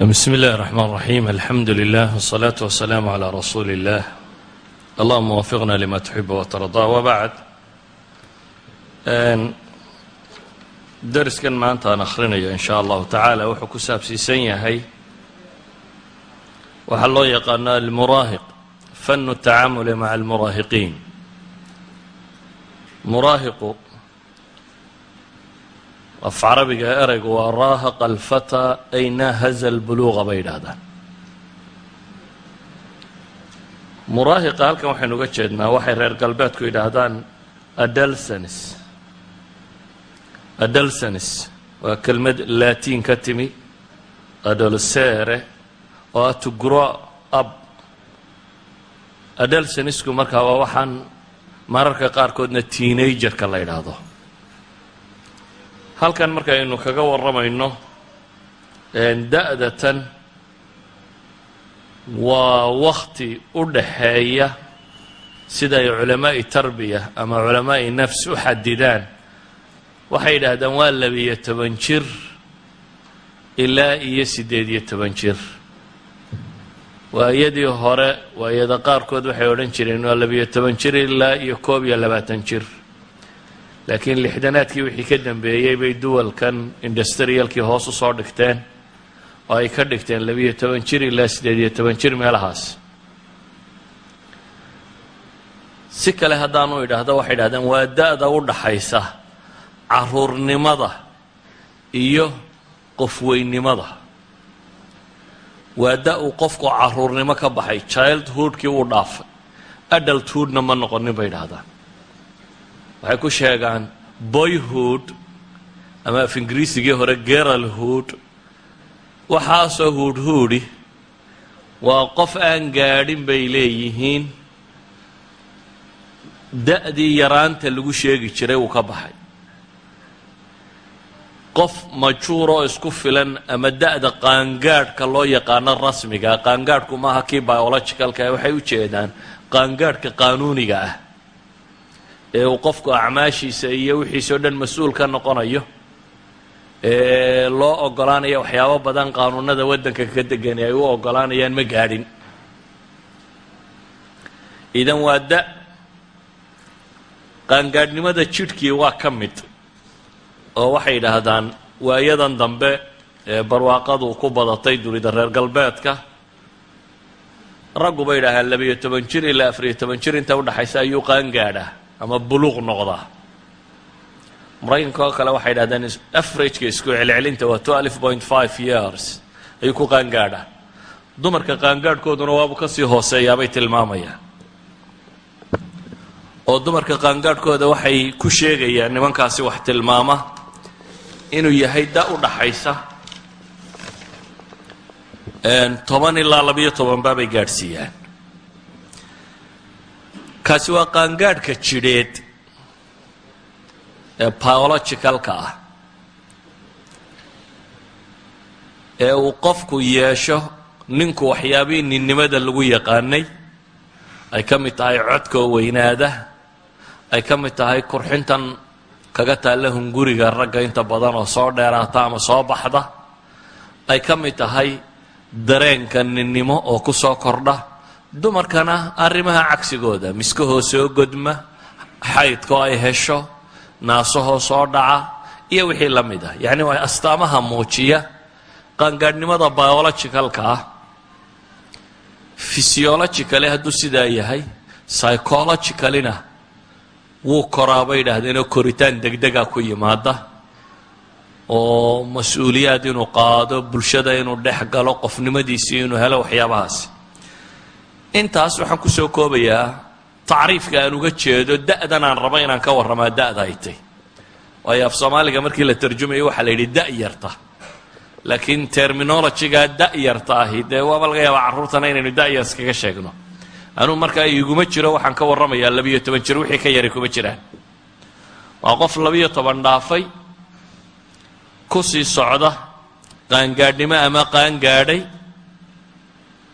بسم الله الرحمن الرحيم الحمد لله والصلاة والسلام على رسول الله اللهم وفقنا لما تحب وترضى وبعد dariskan maanta aan akhrinayo in sha allahu tacaala wuxuu ku saabsiisan yahay waxaa loo yaqaano almuraahiq fanu الtacaamuli maca almuraahiqiin muraahiqu af carabiga ereygu waa raahaqa alfataa ay nahaza albuluuqa bay yidhaahdaan. Muraahiqa halkan waxaynu uga jeednaa waxay reer galbeedku yidhaahdaan adalsanis. Adalsanis waa kelmad laatiin ka timi adolsere oo ah to grow up. Adalsanisku markaa waa waxaan mararka qaarkoodna teenagerka la yidhaahdo halkan markaynu kaga warramayno da-datan waa wakti u dhaxeeya sida ay culamaa'i tarbiya ama culamaa'i nafs u xadidaan waxay yidhaahdaan waa labiyo toban jir ilaa iyo siddeed iyo toban jir. Waayadii hore waayada qaarkood waxay odhan jireen waa labiyo toban jir ilaa iyo koob iyo labaatan jir laakiin lixdanaadkii wixii ka dambeeyey bay duwalkan industriyalkii hoos u soo dhigteen oo ay ka dhigteen labiyo toban jir ilaa siddeed iyo toban jir meelahaas. Si kale haddaanu idhaahdo waxay idhahdeen waa da-da u dhaxaysa caruurnimada iyo qofweynimada. Waa da uu qofku caruurnimo ka baxay childhoodkii uu dhaafay adulthoodna ma noqonin bay idhahdaan waxay ku sheegaan boyhood ama af ingiriisigii hore geralhood waxaasoo huudhuudi waa qof aan gaadhin bay leeyihiin. Da-dii yaraanta lagu sheegi jiray uu ka baxay. Qof majuur oo isku filan ama da-da qaangaadhka loo yaqaano rasmiga qaangaadhku maaha kii biologicalka waxay u jeedaan qaangaadhka qaanuuniga ah ee uu qofku acmaashiisa iyo wixiisao dhan mas'uul ka noqonayo ee loo ogolaanaya waxyaabo badan qaanuunada waddanka ka degani ay u ogolaanayaan ma gaadhin. Idan waa da. Qaangaadhnimada jidhkii waa ka mid oo waxay yidhaahdaan waayadan dambe ee barwaaqadu ku badatay dunida reer galbeedka. Raggu bay yidhaahaan labiyo toban jir ilaa afariyo toban jir inta udhaxaysa ayuu qaangaadhaa ama buluuq noqdaa maraykanka oo kale waxay yidhahdeen averageka isku celcelinta waa twelve point five years. Ayuu ku qaangaadhaa. Dumarka qaangaadhkooduna waabu ka sii hooseeyaabay tilmaamayaan oo dumarka qaangaadhkooda waxay ku sheegayaan nimankaasi wax tilmaama inuu yahay da u dhaxaysa. Toban ilaa labiyo tobanba bay gaadhsiiyaan kaasi waa qaangaadhka jidheed ee biologicalka ah. Ee uu qofku yeesho ninku waxyaabihii ninnimada lagu yaqaanay ay ka mid tahay codkoo weynaada ay ka mid tahay kurxintan kaga taalla hunguriga ragga inta badan oo soo dheeraata ama soo baxda ay ka mid tahay dareenka ninnimo oo ku soo kordha dumarkana arrimaha cagsigooda miskahoo soo godma xaydkoo ay hesho naasahoo soo dhaca iyo wixii la mid ah. Yacni waa astaamaha muujiya qaangaadhnimada biologicalka ah. Physiologically hadduu sidaa yahay psychologicalina wuu koraa bay yidhaahdeenoo koritaan degdega ku yimaada oo mas'uuliyaad inuu qaado bulshada inuu dhex galo qofnimadiisii inuu helo waxyaabahaasi intaas waxaan ku soo koobayaa tacriifka aan uga jeedo da-dan aan rabo inaan ka warramaa da-da ay tay waayo af soomaaliga markii la tarjumayo waxaa la yidhi da-yarta laakiin terminologyga da-yarta ahi dee waaba laga yaabaa carruurtana inaynu da-yar iskaga sheegno. Anuu markaa iguma jiro waxaan ka warramayaa labiyo toban jir wixii ka yari kuma jiraan. Waa qof labiyo toban dhaafay ku sii socda qaangaadhnimo ama qaangaadhay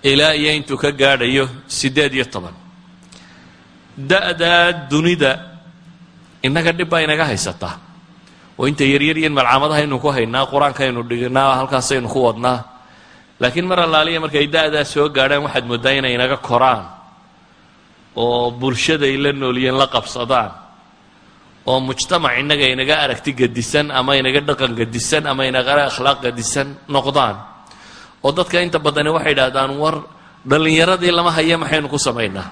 ilaa iyo intuu ka gaadhayo siddeed iyo toban. Da-daa dunida innaga dhib baa inaga haysataa oo inta yaryar iyo malcaamadaha aynu ku haynaa qur'aanka aynu dhignaa halkaasaynu ku wadnaa. Laakiin mar allaaliya markay da'daa soo gaadhaan waxaad mooddaa inay inaga koraan oo bulshaday la nooliyeen la qabsadaan oo mujtamac innaga inaga aragti gadisan ama inaga dhaqan gadisan ama inaga akhlaaq gadisan noqdaan oo dadka inta badani waxay idhahdaan war dhallinyaradii lama haya maxaynu ku samaynaa.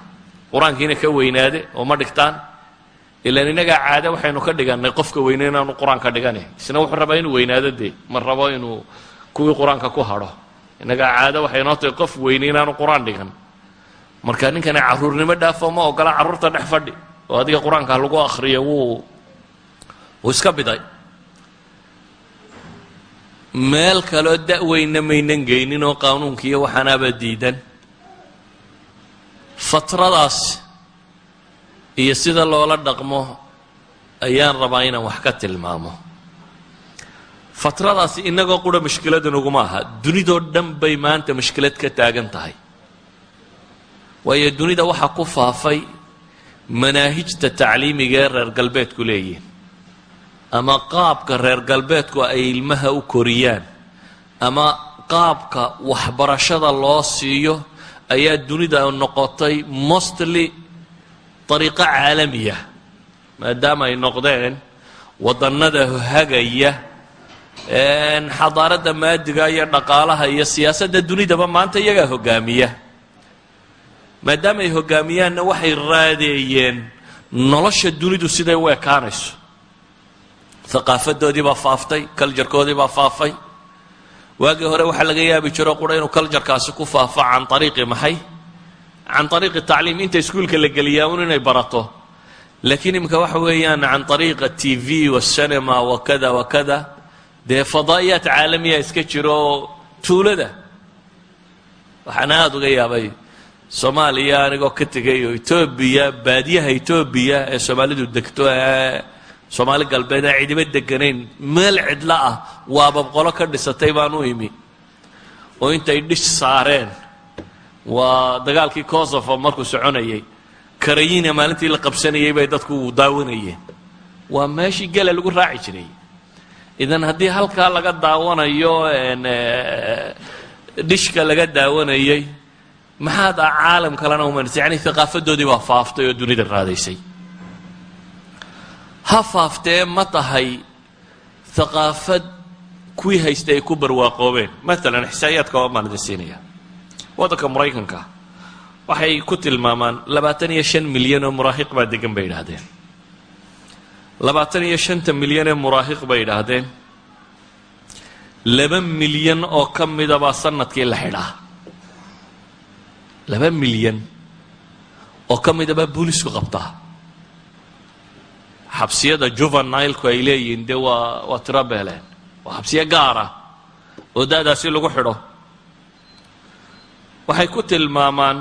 Qur'aankiina ka weynaade oo ma dhigtaan ilaan innagaa caade waxaynu ka dhigannay qofka weyne inaanu qur'aan ka dhigane isna wuxuu rabaa inuu weynaado dee ma rabo inuu kuwii qur'aanka ku hadho innagaa caade waxay inoo tahay qof weyne inaanu qur'aan dhigan. Marka ninkani carruurnimo dhaafo ma ogola carruurta dhex fadhi oo adiga qur'aanka lagu akhriyo wuu wuu iska biday meel kaloo da-weyna maynan geynin oo qaanuunkiiyo waxaanaaba diidan. Fatradaas iyo sida loola dhaqmo ayaan rabaa inaan wax ka tilmaamo. Fatradaasi innagoo qura mushkiladan uguma aha dunidoo dhan bay maanta mushkilad ka taagan tahay. Waayo dunida waxaa ku faafay manaahijta tacliimiga ee reer galbeedku leeyihiin ama qaabka reer galbeedku ay ilmaha u koriyaan ama qaabka waxbarashada loo siiyo ayaa dunida noqotay mostly dariiqo caalamiya maadaama ay noqdeen wadannada hagaya xadaaradda maadiga iyo dhaqaalaha iyo siyaasadda dunidaba maanta iyagaa hogaamiya. Maadaama ay hogaamiyaanna waxay raadeeyeen nolosha dunidu siday u ekaanayso haqaafadoodii baa faaftay kaljarkoodii baa faafay. Waagii hore waxaa laga yaabi jiro qura inuu kaljarkaasi ku faafo can ariiqi maxay? Can ariiqi tacliim inta iskuulka la geliyaa un inay barato. Laakiin imika waxa weeyaan can ariiqa t v wasinema wakada wakada dee fadaa'iyaat caalamiya iska jiro oo tuulada. Waxaana aada uga yaabay soomaaliya anigoo ka tegay oo etoobiya baadiyaha etoobiya ee soomaalidu degto ee soomaali galbeed ee cidiba deganayn meel cidlo ah waaba qolo ka dhisatay baan u imi. Oo intay dhish saareen. Waa dagaalkii kosovo markuu soconayay. Karayiina maalintii la qabsanayay bay dadku daawanayeen. Waa meeshii gela lagu raaci jiray. Idan haddii halkaa laga daawanayo dhishka laga daawanayay maxaad ah caalam kalena umanaysa yani haqaafadoodii baa faaftay oo dunida raadaysay ha faaftee ma tahay haqaafad kuwii haystay ay ku barwaaqoobeen. Maalan xisaayaadka waa baan idin siinaya waddanka maraykanka waxay ku tilmaamaan labaatan iyo shan milyan oo muraahiq baa degan bay idhaahdeen labaatan iyo shanta milyan ee muraahiq bay idhaahdeen laba milyan oo ka midabaa sannadkii la xidhaa. Laba milyan oo ka midabaa boolisku qabtaa xabsiyada juvenilku ay leeyihiin dee waa waa tiro beeleen waa xabsiyo gaara oo da-daasi lagu xidho. Waxay ku tilmaamaan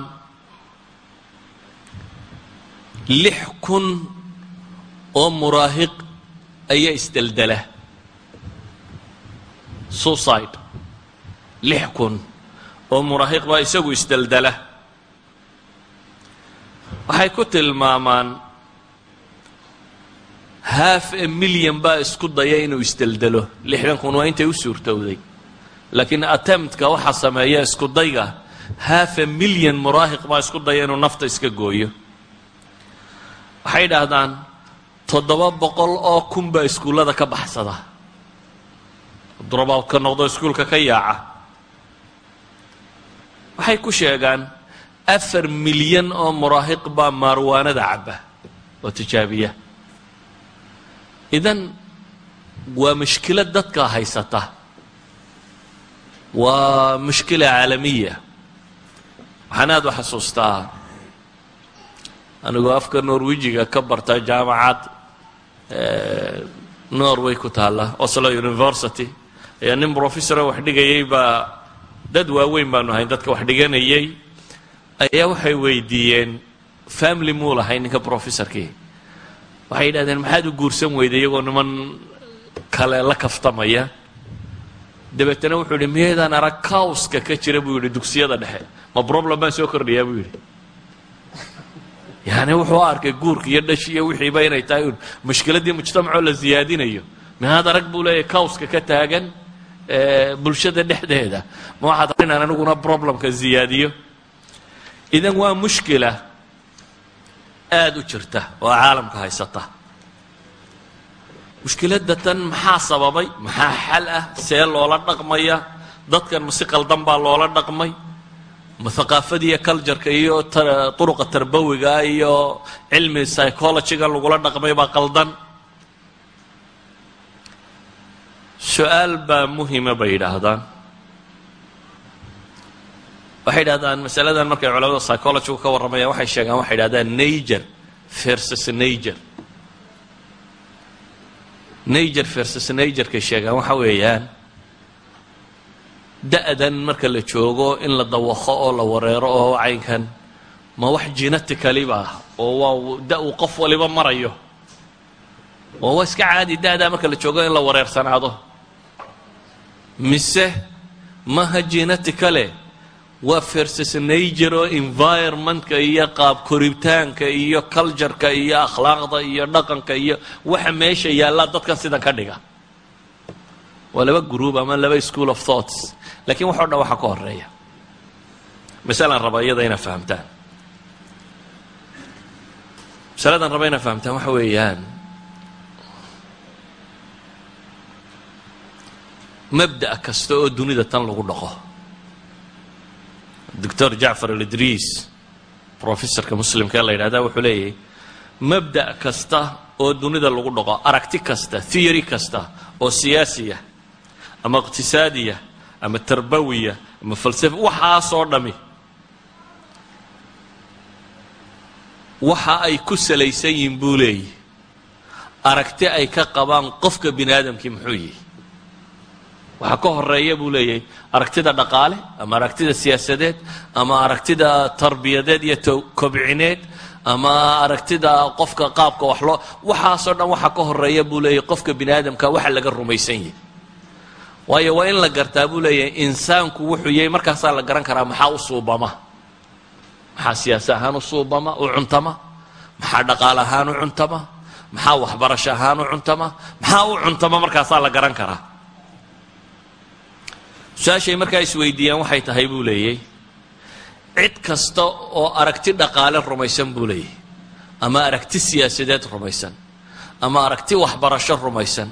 lix kun oo muraahiq ayaa isdeldela suicide. Lix kun oo muraahiq baa isagu isdeldela waxay ku tilmaamaan half a milyan baa isku daya inuu isdeldelo lixdan kun waa intay u suurtowday. Laakiin attemptka waxaa sameeya isku dayga half a milyan muraahiq baa isku daya inuu nafta iska gooyo. Waxay idhaahdaan toddoba boqol oo kun baa iskuullada ka baxsada. Drobout noqdo iskuulka ka yaaca. Waxay ku sheegaan afar milyan oo muraahiq baa maarwaanada cabba oo tijaabiya idan waa mushkilad dadka haysata. Waa mushkila caalamiya. Waxaan aada u xasuustaa. Anigoo afka norwejiga ka barta jaamacad norway ku taalla oslo university. Ayaa nin professora wax dhigayay baa dad waaweyn baanu ahayn dadka wax dhiganayay. Ayaa waxay weydiiyeen family muu lahay ninka professorkii waxay yidhahdeen maxaad u guursan weyday iyagoo niman kale la kaftamaya? Dabeetana wuxuu yidhi miyaydaan arag cowska ka jira? Buu yidhi dugsiyada dhexe. Ma problem baan soo kordhayaa buu yidhi. Yani wuxuu arkay guurka iyo dhashi iyo wixiiba inay tahay. Un mushkiladdii mujtamacoo la siyaadinayo miyaad arag buu leeyahy cowska ka taagan bulshada dhexdeeda. Ma waxaad inaan aniguna problemka ziyaadiyo? Idan waa mushkila aada u jirta oo caalamka haysata. Mushkiladda tan maxaa sababay? Maxaa xal ah? See loola dhaqmaya? Dadkan ma si qaldan baa loola dhaqmay? Ma haqaafadiiyo culjarka iyo turuqa tarbawiga iyo cilmi psychologyga lagula dhaqmay baa qaldan? Su'aal baa muhima bay yidhaahdaan waxay yidhahdaan masaladan markay culamada psychologygu ka warramayaan waxay sheegaan waxay yidhahdaan nager versus nager nager versus nagerkay sheegaan waxa weeyaan da-dan marka la joogo in la dawaqo oo la wareero oo caynkan ma wax geneticaliba ah oo waa da uu qof waliba marayo. Oo waa iska caadi da-daa marka la joogo in la wareersanaado. Mise maha geneticale waa versus nager oo environmentka iyo qaab koritaanka iyo cultureka iyo akhlaaqda iyo dhaqanka iyo waxa meesha yaallaa dadkan sidan ka dhiga. Waa laba group ama laba school of thoughts. Lakiin waxo dhan waxaa ka horreeya masalaan raba iyada inaad fahamtaan. Masaladan raba inaad fahamtaan waxa weeyaan. Mabda' kasta oo dunida tan lagu dhaqo doctor jacfar alidriis professorka muslimka ee la yidhahda wuxuu leeyahay mabda' kasta oo dunida lagu dhaqo aragti kasta theory kasta oo siyaasiya ama iqtisaadiya ama tarbawiya ama falsafa waxaasoo dhami. Waxa ay ku salaysan yihiin buu leeyahy aragti ay ka qabaan qofka bini aadamkii muxuu yihi waxaa ka horreeya buu leeyahay aragtida dhaqaale ama aragtida siyaasadeed ama aragtida tarbiyadeed iyo kobcineed ama aragtida qofka qaabka wax loo waxaasoo dhan waxaa ka horreeya buu leeyahay qofka bini aadamka waxa laga rumaysan yahay. Waayo waa in la gartaa buu leeyahay insaanku wuxuu yahay markaasaa la garan karaa maxaa u suubama? Maxaa siyaasa ahaan u suubama? U cuntama? Maxaa dhaqaale ahaan u cuntama? Maxaa waxbarasho ahaan u cuntama? Maxaa u cuntama? Markaasaa la garan karaa su'aashay markaa isweydiiyaan waxay tahay buu leeyay cid kasta oo aragti dhaqaale rumaysan buu leeyahy ama aragti siyaasadeed rumaysan ama aragti waxbarasho rumaysan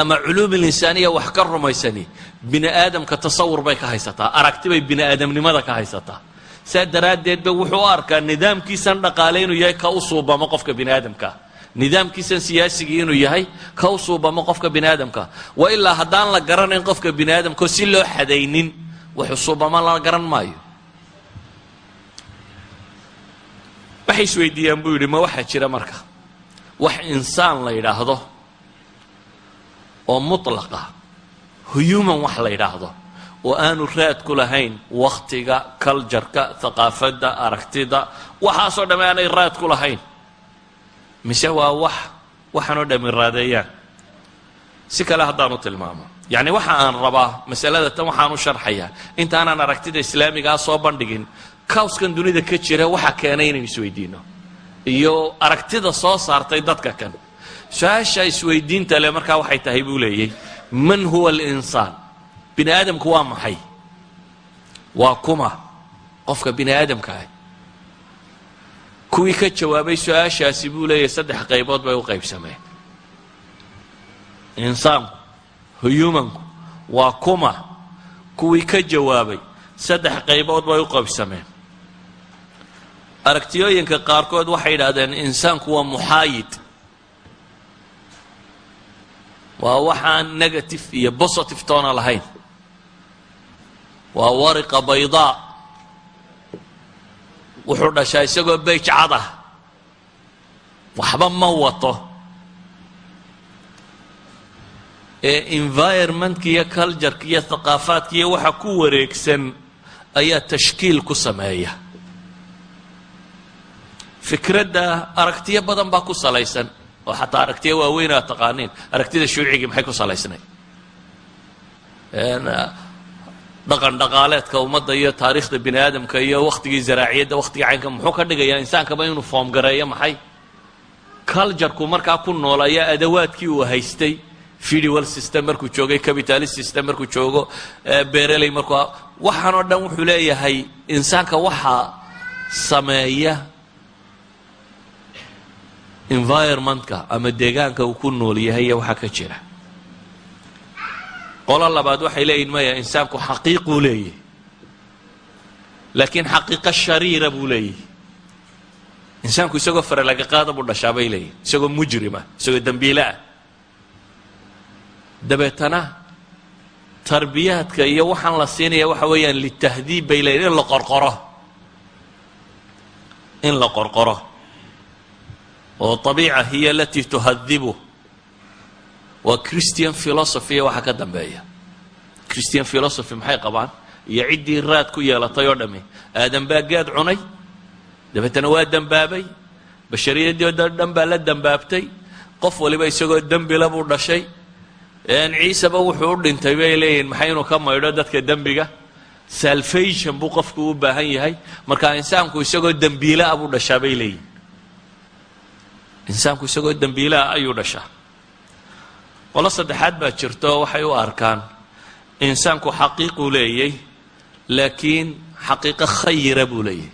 ama culuumul insaaniya wax ka rumaysani bini aadamka tasawur bay ka haysataa aragti bay bini aadamnimada ka haysataa. Saa daraaddeed ba wuxuu u arkaa nidaamkiisan dhaqaale inuu yahay ka u suubamo qofka bini aadamka nidaamkiisan siyaasigii inuu yahay u suubamo qofka bini aadamka wa ilaa haddaan la garanayn qofka bini aadamkao si loo xadaynin wuxuu suubamo la garan maayo. Waxay isweydiiyaan buu yidhi ma waxaa jira marka? Wax insaan la yidhaahdo oo mutlaqa huyuman wax la yidhaahdo oo aanu raad ku lahayn wakhtiga culjarka thaqaafadda aragtida waxaasoo dhamme aanay raad ku lahayn mise waa wax waxaanoo dhami raadeeyaan si kale haddaanu tilmaamo. Yacni waxa aan rabaa masalada tan waxaan u sharxayaa. Intaanaan aragtida islaamigaa soo bandhigin kawskan dunida ka jira waxa keenay inaynu isweydiino. Iyo aragtida soo saartay dadka kan. Su'aasha isweydiinta le markaa waxay tahay buu leeyay man huwa alinsaan? Bini aadamku waa maxay? Waa kuma. Qofka bini aadamka ah kuwii ka jawaabay su'aashaasi buu leeyahy saddex qaybood bay u qaybsameen. Insaanku huyumanku waa kuma. Kuwii ka jawaabay saddex qaybood bay u qaybsameen. Aragtiyooyinka qaarkood waxay yidhahdeen insaanku waa muxaayid. Waa waxaan negative iyo positive toona lahayn. Waa wariqa baydaa wuxuu dhashaa isagoo beyj cad ah. Waxba ma wato. Ee environmentka iyo cultureka iyo thaqaafaadka iyo waxa ku wareegsan ayaa tashkiil ku sameeya. Fikradda aragtiyo badan baa ku salaysan oo xataa aragtiyo waaweyn taqaaniin. Aragtida shuucigii maxay ku salaysnay dhaqan dhaqaaleedka ummadda iyo taariikhda bini aadamka iyo wakhtigii zaraaciyadda wakhtiga caynka muxuu ka dhigayaa insaankaba inuu foomgareeyo maxay? Culjarku markaa ku nool ayaa adawaadkii uu haystay. Federal system markuu joogay capitalist system markuu joogo bereley markuu waxaan oo dhan wuxuu leeyahay insaanka waxaa sameeya environmentka ama deegaanka uu ku nool yahay iyo waxaa ka jira qolo labaad waxay leeyihiin maya insaanku xaqiiquu leeyahy laakiin xaqiiqo shariira buu leeyahy insaanku isagoo faralaga qaada buu dhashaa bay leeyihiin isagoo mujrima isagoo dembiile ah. Dabeetana tarbiyaadka iyo waxaan la siinaya waxa weeyaan litahdiib bay leeyihiin in la qorqoro. In la qorqoro. Oo abiica hiya alatii tuhadibu waa christian philosophy waxa ka dambeeya. Christian philosophy maxay qabaan? Iyo ciddii raad ku yeelatay oo dhami. Aadan baa gaad cunay. Dabeetana waa dembaabay bashariyadii oo dhan baa la dembaabtay qof waliba isagoo dembila buu dhashay. Ciiseba wuxuu u dhintay bay leeyihiin maxay inuu ka maydho dadka dembiga? Salvation buu qofku u baahan yahay. Marka insaanku isagoo dembiilaa buu dhashaa bay leeyihiin insaanku isagoo dembiilaa ayuu dhashaa qolo saddexaad baa jirto waxay u arkaan insaanku xaqiiquu leeyay laakiin xaqiiqo khayira buu leeyahy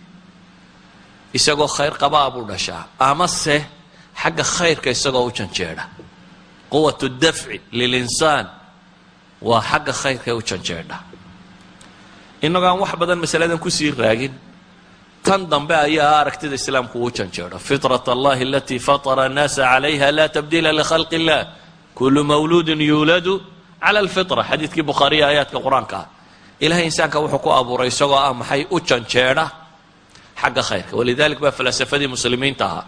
isagoo khayr qabaa buu dhashaa amase xagga khayrka isagoo u janjeedha. Quwat dafci lilinsaan waa xagga khayrka u janjeedha. Innagoo aan wax badan masaladan ku sii raagin tan dambe ayaa aragtida islaamku uu janjeedho. Fitrat allahi alatii fatara annaasa calayha laa tabdiila likhalqi illah kulu mawluudin yuuladu cala alfitra xadiidkii bukhaariya aayaadka qur'aanka ah ilahay insaanka wuxuu ku abuuray isagoo ah maxay u janjeedha xagga khayrka walidalik baa falasafadii muslimiinta ahaa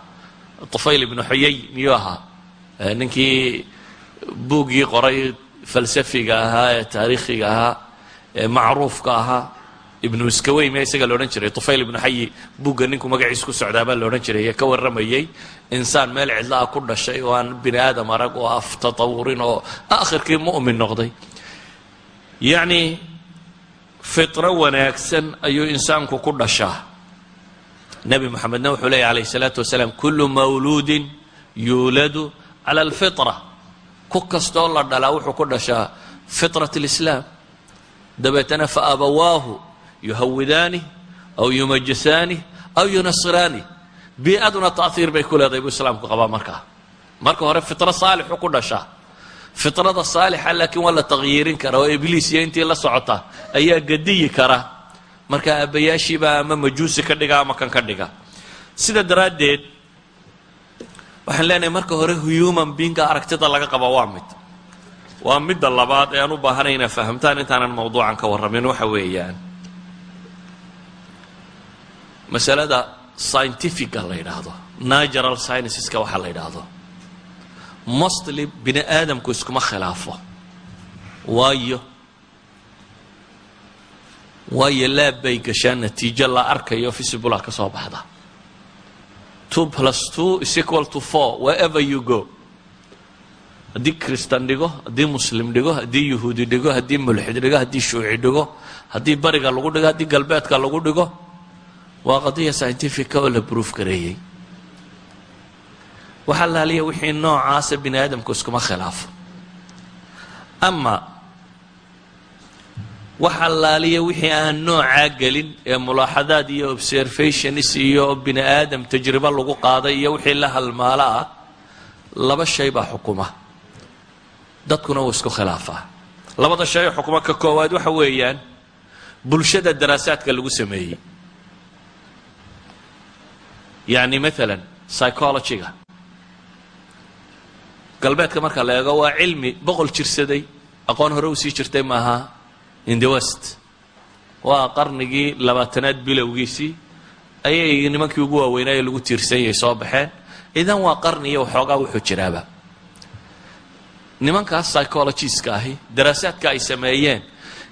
tufayl ibnu xuyay miyuu ahaa ninkii buuggii qoray falsafiga ahaa ee taariikhiga ahaa ee macruufka ahaa ibnu iskaweyme isaga laodhan jiray tufayl ibnu xayi bugga ninku magaciisa ku socdaabaa laodhan jiray ka warramayey insaan meel cidla ah ku dhashay oo aan bini aadam arag oo af tatawurin oo aakhirkii mu'min noqday. Yacnii fitro wanaagsan ayuu insaanku ku dhashaa. Nebi moxamedna wuxuu leeya calayhi salaatu wasalaam kullu mawluudin yuuladu cala alfitra ku kastoo la dhalaa wuxuu ku dhashaa fitrat alislaam dabeetana fa abawaahu yuhawidaani aw yumajisaani aw yunasiraani. Bii-aduna taahiir bay ku leedahay buu islaamku qabaa markaa. Marka hore fitro saalixu ku dhashaa. Fitrada saalixa laakiin waa la taqyiirin kara oo ibliis iyo intii la socota ayaa gadiyi kara. Marka aabbayaashiibaa ama majuusi ka dhiga ama kan ka dhiga sida daraaddeed waxaan leenahay marka hore human binga aragtida laga qaba waa mid. Waa midda labaad ee aan u baahanay inaa fahamtaan intaanan mawduucan ka warramin waxa weeyaan masalada scientifica la yidhaahdo natural scienceska waxaa la yidhaahdo. Mostly bini aadamku iskuma khilaafo. Waayo waayo laab bay gashaan natiijo la arkayo visibula ka soo baxda. Two plus two is equal to four wherever you go. Haddii kristan dhigo haddii muslim dhigo haddii yuhuudi dhigo haddii mulxid dhigo haddii shuuci dhigo haddii bariga lagu dhigo haddii galbeedka lagu dhigo waa qadiya scientifica oo la bruuf gareeyey waxaa laaliya wixii noocaasa bini aadamku iskuma khilaafo. Ama waxaa laaliya wixii aan noocaa gelin ee mulaaxadaad iyo observations iyo bini aadam tajribo lagu qaaday iyo wixii la halmaalo ah laba shay baa xukuma. Dadkuna wuu isku khilaafaa. Labada shay oo xukuma ka koowaad waxa weeyaan bulshada daraasaadka lagu sameeyey yacni maalan psychologyga. Galbeedka marka la eego waa cilmi boqol jirsaday aqoon hore u sii jirtay maaha in the west. Waa qarnigii labaatanaad bilowgiisii ayay nimankii ugu waaweynaaye lagu tiirsanyay soo baxeen. Idan waa qarniyo waxoogaa wuxuu jiraaba. Nimankaas psychologiska ahi daraasaadka ay sameeyeen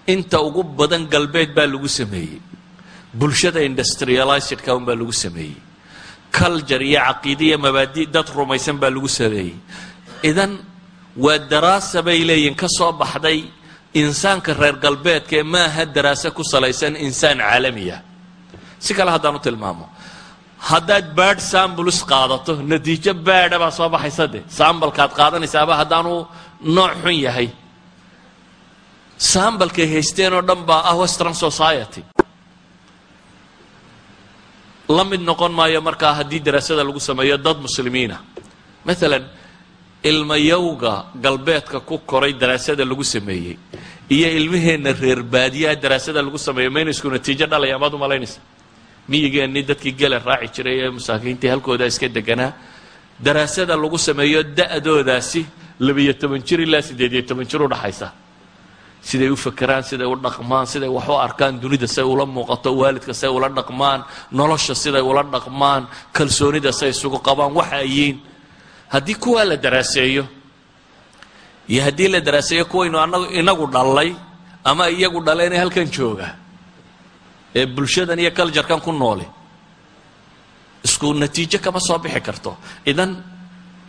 inta ugu badan galbeed baa lagu sameeyey. Bulshada industrializedka un baa lagu sameeyey culture iyo caqiide mabaadi dad rumaysan baa lagu sameeyey. Idan waa daraasa bay leeyihiin ka soo baxday insaanka reer galbeedka ee maaha daraase ku salaysan insaan caalamiya si kale haddaan u tilmaamo. Haddaad baadh sambuls qaadato natiijo baadha baa soo baxaysa de sambalkaad qaadanaysaaba haddaanu nooc xun yahay. Sambalkay haysteen oo dhan baa ah western society la mid noqon maayo markaa haddii daraasada lagu sameeyo dad muslimiina. Maalan ilmayowga galbeedka ku koray daraasada lagu sameeyey iyo ilmaheenna reer baadiyaha daraasada lagu sameeyo mayna isku natiijo dhalaya maad umalaynaysa miyigeennii dadkii gela raaci jiray ee masaakiintii halkooda iska deganaa. Daraasada lagu sameeyo da-doodaasi labiyo toban jir ilaa siddeed iyo toban jir udhaxaysa siday u fakeraan siday u dhaqmaan siday wax u arkaan dunida say ula muuqato waalidka say ula dhaqmaan nolosha siday ula dhaqmaan kalsoonida say isugu qabaan waxa ayiin haddii kuwaa la daraaseeyo iyo haddii la daraaseeyo kuwaynu anagu inagu dhallay ama iyagu dhaleen ee halkan jooga ee bulshadan iyo culjarkan ku nooli isku natiijo kama soo bixi karto. Idan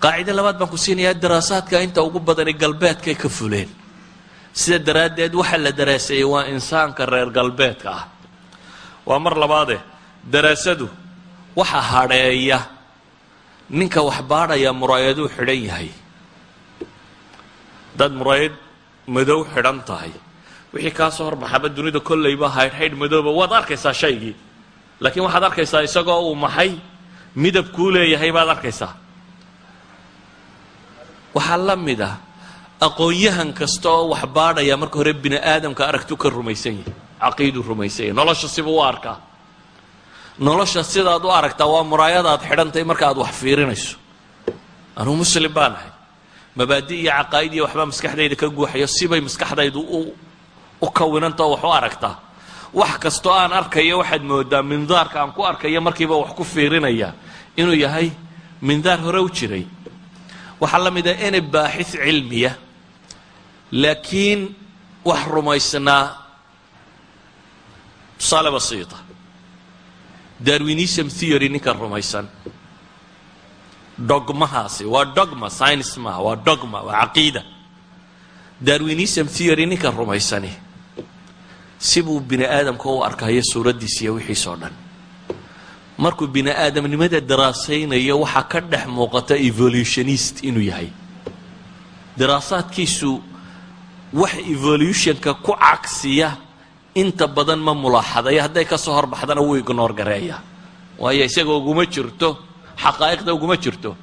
qaacido labaad baan ku siinayaa daraasaadka inta ugu badani galbeedkay ka fuleen sida daraaddeed waxa la daraaseeyey waa insaanka reer galbeedka ah. Waa mar labaade daraasadu waxa hadheeya ninka wax baadhaya muraayaduu xidhan yahay. Haddaad muraayad madow xidhan tahay. Wixii kaa soo horbaxaba dunida kollayba haydhhaydh madooba waad arkaysaa shaygii. Laakiin waxaad arkaysaa isagoo uu maxay midab kuu leeyahay baad arkaysaa. Waxaa la mid ah aqoon-yahan kasta oo wax baadhaya marka hore bini aadamka aragtu ka rumaysan yahay caqiiduu rumaysan yahay nolosha sibuu u arkaa. Nolosha sidaad u aragtaa waa muraayadaad xidhantahay marka aad wax fiirinayso. Anugu muslim baan ahay. Mabaadi iyo caqaa'id iyo waxbaa maskaxdayda ka guuxayo sibay maskaxdaydu u kawinanta wax u aragtaa. Wax kastoo aan arkayo waxaad moodaa mindaarka aan ku arkayo markiiba wax ku fiirinaya inuu yahay mindaar hore u jiray. Waxaa la mid ah ina baaxis cilmiya laakiin wax rumaysnaa tusaale basiita darwinism theory ninka rumaysan. Dogmahaasi waa dogma science maaha waa dogma waa caqiida. Darwinism theory ninka rumaysani sibuu bini aadamka u arkayo suuraddiisa iyo wixiisoo dhan. Markuu bini aadamnimada daraasaynayo waxaa ka dhex muuqata evolutionist inuu yahay. Daraasaadkiisu wax evolutionka ku cagsiya inta badan ma mulaaxadayo hadday ka soo horbaxdana wuu ignoor gareeya. Waayo isaga uguma jirto xaqaa'iqda uguma jirto.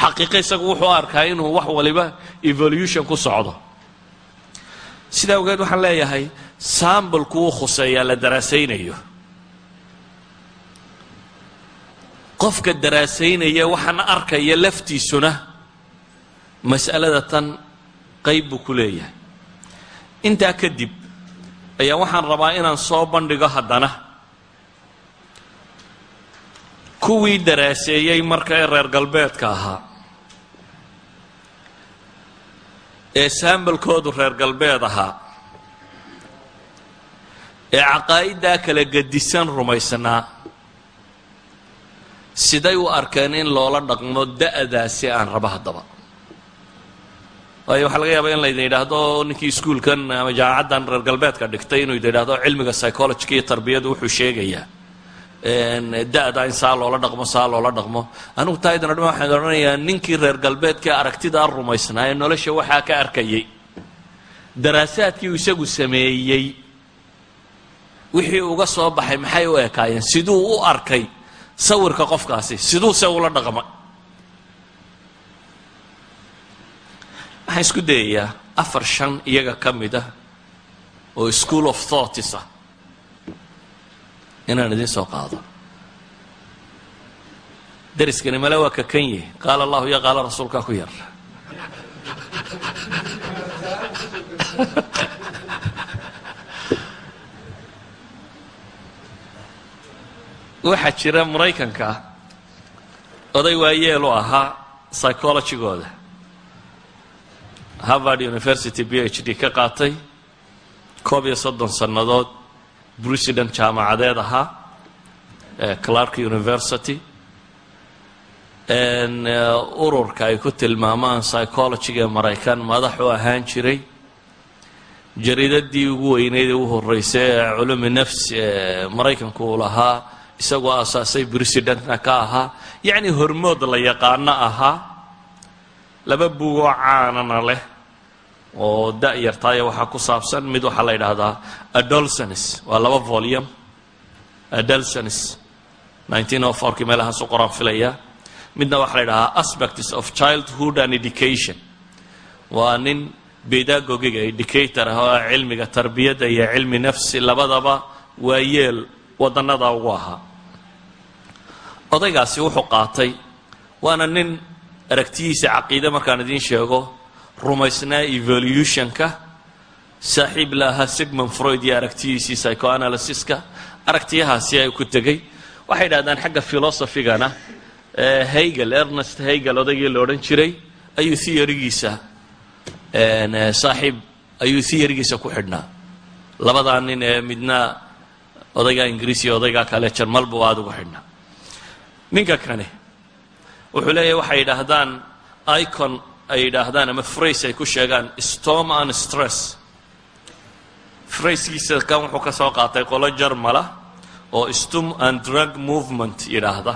Xaqiiqo isagu wuxuu arkaa inuu wax waliba evolution ku socdo. Sidaa awgeed waxaan leeyahay sambalku wuu khuseeyaa la daraasaynayo qofka daraasaynaya waxaana arkaya laftiisuna mas'alada tan qayb buu ku leeyahay intaa kadib ayaa waxaan rabaa inaan soo bandhigo haddana. Kuwii daraaseeyey marka ee reer galbeedka ahaa. Ee saambalkoodu reer galbeed ahaa. Ee caqaa'iddaa kala gedisan rumaysnaa. Siday u arkeen in loola dhaqmo da'daasi aan rabo haddaba waayo waxaa laga yaabaa in laydin yidhaahdo ninkii iskuulkan ama jaamacaddan reer galbeedka dhigtay inuu idin yidhahdo cilmiga psychologyka iyo tarbiyadu wuxuu sheegayaa. Da-da in saa loola dhaqmo saa loola dhaqmo. Anigu taa idin odhan waxaan odhanayaa ninkii reer galbeedka aragtidaa rumaysnaa ee nolosha waxaa ka arkayay daraasaadkii uu isagu sameeyey wixii uga soo baxay maxay u ekaayeen? Siduu u arkay sawirka qofkaasi siduu se ula dhaqmay waxaan isku dayayaa afar shan iyaga ka mid ah. Oo school of thoughts ah. Inaan idin soo qaado. Dariskani male waa ka yihi qaala allahu iyo qaala rasuulkaa ku yar. Waxaa jira maraykanka oday waayeelu ahaa psychologigooda harvard university b h d ka qaatay. Koob iyo soddon sannadood president jaamacadeed ahaa clark university. Ururka ay ku tilmaamaan psychologiga maraykan madax u ahaan jiray. Jariidadii ugu weyneyd ee u horeysay ee culumi nafs ee maraykanku uu lahaa isagoo asaasay presidentna ka ahaa. Yacni hormood la yaqaano ahaa laba buugoo caanana leh oo da-yartaaya waxaa ku saabsan mid waxaa la yidhaahdaa adolsones waa laba volume. Adolsones nineteen o fourkii meelahaasu qoraan filaya midna waxaa la yidhahaa aspects of childhood and education. Waa nin bedagogiga educator ah oo cilmiga tarbiyadda iyo cilmi nafsi labadaba waa wadannada ugu ahaa. Odaygaasi wuxuu qaatay waana nin aragtiyiisa caqiide markaan idiin sheego rumaysnaa evolutionka saaxiib la ahaa sigmund freud iyo aragtiyiisii psychoanalysiska aragtiyahaasi ay ku tegey. Waxay idhahdaan xagga philosophigana haygel ernest haygel odaygii la odhan jiray ayuu theorygiisa saaxiib ayuu theorygiisa ku xidhnaa. Labadaa nin ee midna odaygaa ingiriis iyo odaygaa kale jarmal buu aada ugu xidhnaa. Ninka kane wuxuu leeyahy waxay yidhaahdaan icon ay yidhaahdaan ama phrase ay ku sheegaan storm and stress. Phrasekiisa kan wuxuu ka soo qaatay qolo jarmala oo storm and drug movement yidhaahda.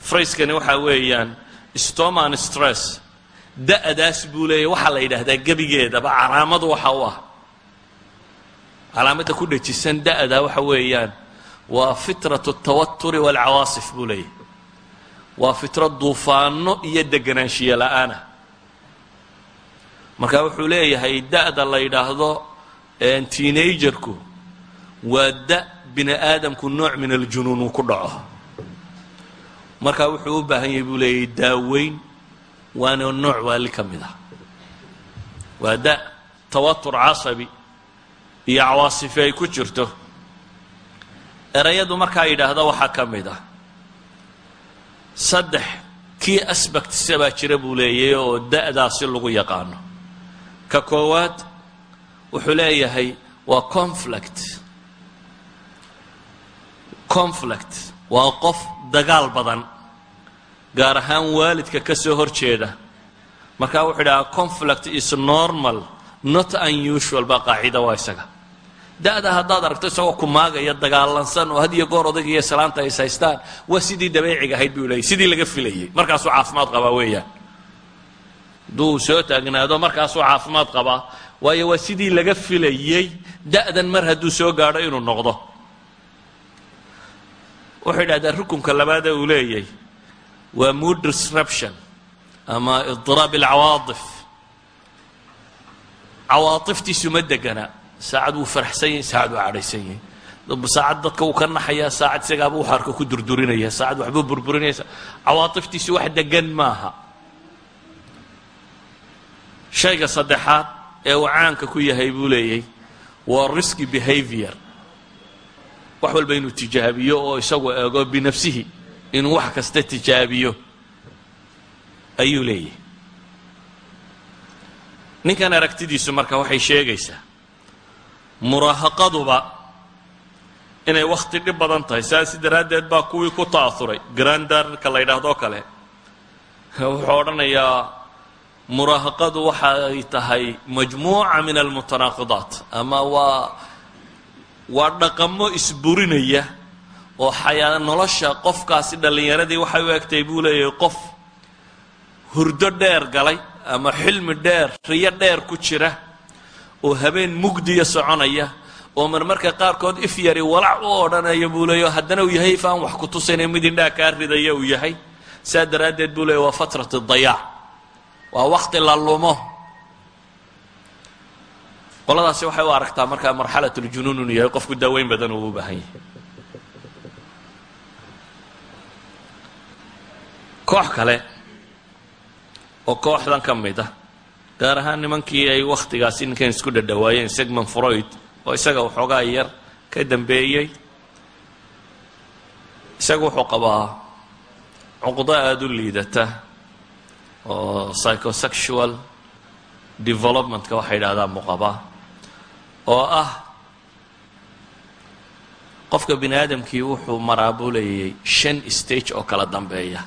Frayskani waxaa weeyaan storm and stress. Da-daas buu leeyahy waxaa la yidhaahdaa gebigeedaba calaamadu waxa u ah. Calaamadda ku dhejisan da-da waxa weeyaan waa fitratu tawaturi waalcawaasif buu leeyahy waa fitro duufaano iyo deganaanshiyo la'aana. Marka wuxuu leeyahay da-da la yidhaahdo teenagerku waa da bini aadamku nooc min aljunuun uu ku dhaco. Marka wuxuu u baahan yahay buu leeyahy daaweyn waana nooc waali ka mid ah. Waa da tawatur casabi iyo cawaasifi ay ku jirto. Erayadu markaa yidhaahda waxaa ka mid ah saddex kii asbectsa baa jira buu leeyahay oo da-daasi lagu yaqaano. Ka koowaad wuxuu leeyahay waa conflict. Conflict waa qof dagaal badan gaar ahaan waalidka ka soo hor jeeda markaa wuxuu idhahaa conflict is normal not unusual baa qaacida waa isaga da-da haddaad aragto isagoo kumaagaya dagaalansan oo had iyo goor odayga iyo salaanta is haystaan waa sidii dabeeciga ahayd buu leeyay sidii laga filayay. Markaasuu caafimaad qabaa weeyaan hadduu soo taagnaado markaasuu caafimaad qabaa. Waayo waa sidii laga filayey da-dan mar hadduu soo gaadho inuu noqdo. Wuxuu idhahdaa rukunka labaada uu leeyay waa mood disruption ama idiraab alcawaadif cawaatiftiisu ma degana saacad wuu faraxsan yahay saacad wuu cadhaysan yahay saacad dadka wuu ka naxayaa saacad isagaaba u harka ku durdurinaya saacad waxbuu burburinaya cawaatiftiisu wax degan maaha. Shayga saddexaad ee uu caanka ku yahay buu leeyay waa risky behavior. Wax walba inuu tijaabiyo oo isagu eego binafsihi inuu wax kasta tijaabiyo ayuu leeyahy ninkan aragtidiisu marka waxay sheegaysaa muraahaqaduba inay wakhti dhib badan tahay. Saasi daraaddeed baa kuwii ku ta'auray grandarka la yidhaahdo kale. Wuxuu odhanayaa muraahaqadu waxay tahay majmuuca min almutanaaqidaat. Ama waa waa dhaqamo isburinaya oo xayaa nolosha qofkaasi dhallinyaradii waxay u egtahay buu leeyahay qof hurdo dheer galay ama xilmi dheer riyo dheer ku jira oo habeen mugdiya soconaya oo marmarka qaarkood if yari walac u odhanaya buu leeyahy haddana uu yahay if aan wax ku tusayna mid indhaa kaa ridaya uu yahay. Saa daraaddeed buu leeyahy waa fatrat dayaac waa wakti la lumo. Qoladaasi waxay u aragtaa markaa marxalat ljunuun inuu yahay qofku daaweyn badan uu u baahan yahay. Koox kale oo kooxdan ka mid ah gaar ahaan nimankii ay wakhtigaasi ninkan isku dhadhawaayeen segmond freud oo isaga waxoogaa yar ka dambeeyey isaga wuxuu qabaa cuqdo aada u liidata oo psychosexual developmentka waxay yidhahdaan buu qabaa oo ah qofka bini aadamkii wuxuu maraabulayay shan stage oo kala dambeeya.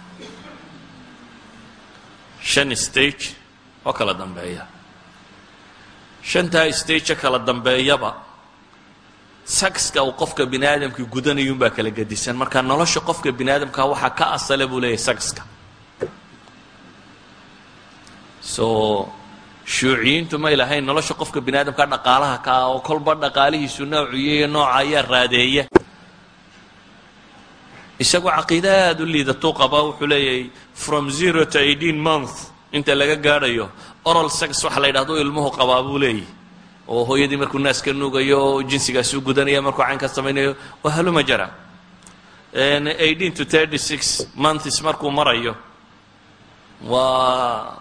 Shan stage oo kala dambeeya. Shantaa stage kala dambeeyaba sagska uu qofka bini aadamkii gudanayuunbaa kala gedisan. Marka nolosha qofka bini aadamka waxaa ka asala buu leeyahay sagska. So shuuciyiintu may lahayn nolosha qofka bini aadamka dhaqaalaha ka ah oo kolba dhaqaalihiisu noociyo iyo nooca ayaa raadeeya isagoo caqiida aada u liidatuu qabaa wuxuu leeyahay from zero to eighteen month inta laga gaadhayo oral sex waxa la yidhahdo ilmuhu qabaa buu leeyahy. Oo hooyadii markuu naaska nuugayo oo jinsigaasi u gudanaya markuu caynka samaynayo waa haluma jara. Eighteen to thirty six months markuu marayo waa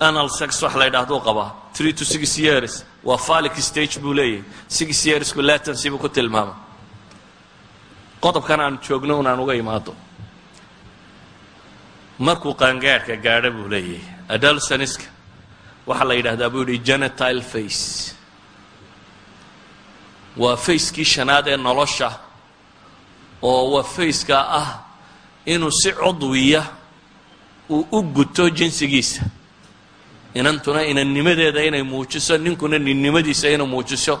anal sex wax la yidhahduu qabaa. Three to six years waa falic stage buu leeyahay six yearsku latency buu ku tilmaama. Qodobkan aan joogno un aan uga imaado markuu qaangaadhka gaadho buu leeyahay adolsoniska waxaa la yidhahdaa buu yihi genetile face. Waa facekii shanaad ee nolosha oo waa faceka ah inuu si cudwiya uu u guto jinsigiisa. Inantuna inannimadeeda inay muujiso ninkuna ninnimadiisa inuu muujiso.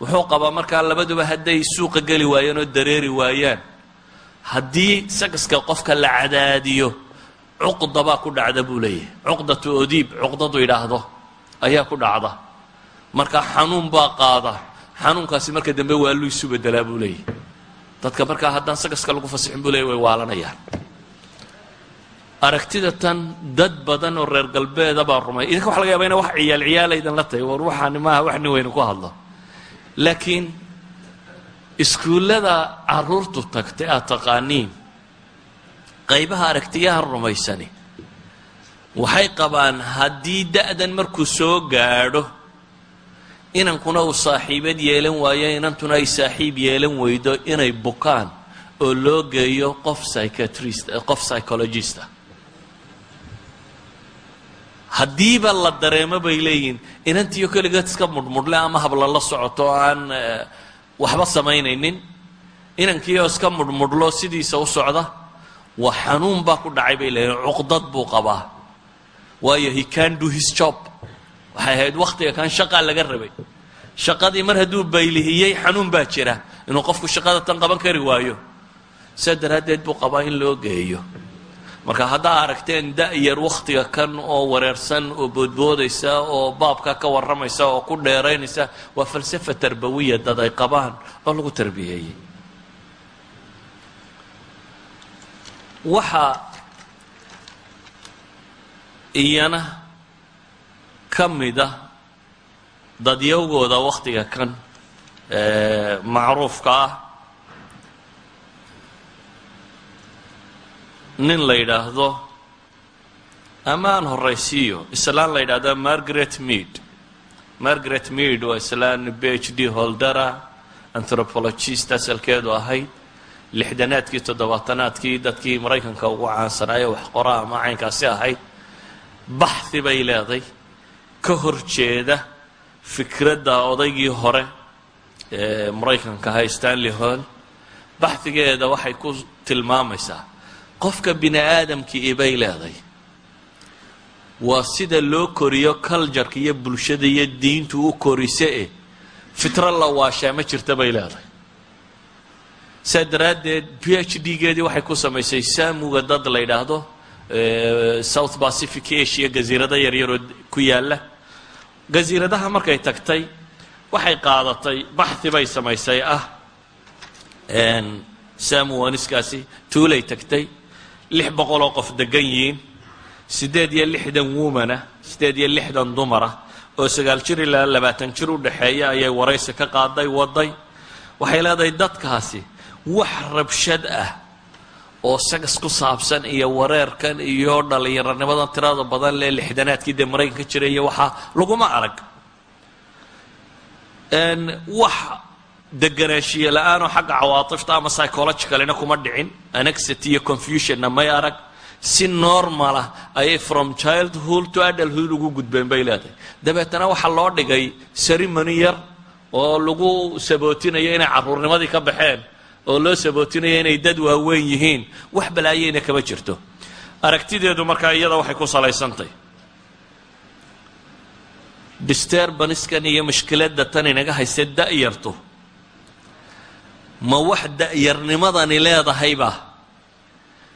Wuxuu qabaa markaa labaduba hadday suuqa geli waayaan oo dareeri waayaan haddii sagaska qofka la cadaadiyo cuqda baa ku dhacda buu leeyahay. Cuqdatu odiib cuqdadu yidhaahdo ayaa ku dhacda. Marka xanuun baa qaada. Xanuunkaasi marka dambe waa lu bedelaa buu leeyahy dadka markaa haddaan sagaska lagu fasixin buu leeyay way waalanayaan. Aragtida tan dad badan oo reer galbeeda baa rumay. Idinka waxa laga yaba ina wax ciyaal ciyaalaydan la tahay. War waxaani maaha wax nin weynu ku hadlo. Laakiin iskuullada caruurtu tagtay aad taqaaniin qaybaha aragtiyahan rumaysani. Waxay qabaan haddii da'dan markuu soo gaadho inankuna uu saaxiibad yeelan waayo inantuna ay saaxiib yeelan weydo inay bukaan oo loo geeyo qof psychiatrist qof psychologist ah. Haddiiba la dareemo bay leeyihiin inantiiyo keligeed iska mudhmudhle ama habla la socoto aan waxba samaynaynin. Inankiioo iska mudhmudhlo sidiisa u socda waa xanuun baa ku dhacay bay leeyihiin cuqdad buu qabaa. Waayo he can do his job. Waxay ahayd wakhtiga kan shaqaa laga rabay. Shaqadii mar hadduu baylihiyey xanuun baa jira. Inuu qofku shaqada tan qaban kari waayo. Saa daraaddeed buu qabaa in loo geeyo. Marka haddaa aragteen da-yar wakhtiga kan oo wareersan oo boodboodaysa oo baabka ka warramaysa oo ku dheeraynaysa waa falsafa tarbawiya dad ay qabaan oo lagu tarbiyeeyey waxaa iyana ka mida dadyawgooda wakhtiga kan macruufka ah. Nin la yidhaahdo amaan horaysiiyo islaan la yidhaahdo margaret mead. Margaret mead waa islaan b h d holdera anthropologist asalkeedu ahayd lixdanaadkii toddobaatanaadkii dadkii maraykanka ugu caansanaayo wax qoraa ama caynkaasi ahayd baxhi bay leeday. Ka hor jeeda fikradda odaygii hore ee maraykanka ahay stanley hall. Baxhigeeda waxay ku tilmaamaysaa qofka bini aadamkii ibay leeday. Waa sida loo koriyo culjarka iyo bulshada iyo diintu u korise e fitro la waashaa ma jirta bay leedahay saa daraaddeed b h d geedii waxay ku samaysay saamuga dad la yidhaahdo south pacific asia gaziirado yaryaroo ku yaalla. Gaziiradaha markay tagtay waxay qaadatay baxhi bay samaysay ah samuwaniskaasi tuulay tagtay. Lix boqoloo qof degan yihiin siddeed iyo lixdan womana siddeed iyo lixdan dumara oo sagaal jir ilaa labaatan jir u dhexeeya ayay waraysi ka qaaday waday. Waxay leedahay dadkaasi wax rabshad ah oo sagas ku saabsan iyo wareerkan iyo dhallinyaronimadan tirada badan lee lixdanaadkii dee maraykanka jiray iyo waxaa laguma arag. Wax deganaanshiye la'aanoo xagga cawaatifta ama psychologicalina kuma dhicin. Anexity iyo confutionna may arag. Si normala ayay from childhood to adulthood ugu gudbeen bay leedahay. Dabeetana waxaa loo dhigay ceremony yar oo lagu sabootinayo inay carruurnimadii ka baxeen oo loo sabootinayo inay dad waaweyn yihiin wax balaayeyna kama jirto. Aragtideedu markaa iyada waxay ku salaysantahy disturbaniskan iyo mushkiladda tan inaga hayse da-yartu ma wax da'yarnimadani leedahayba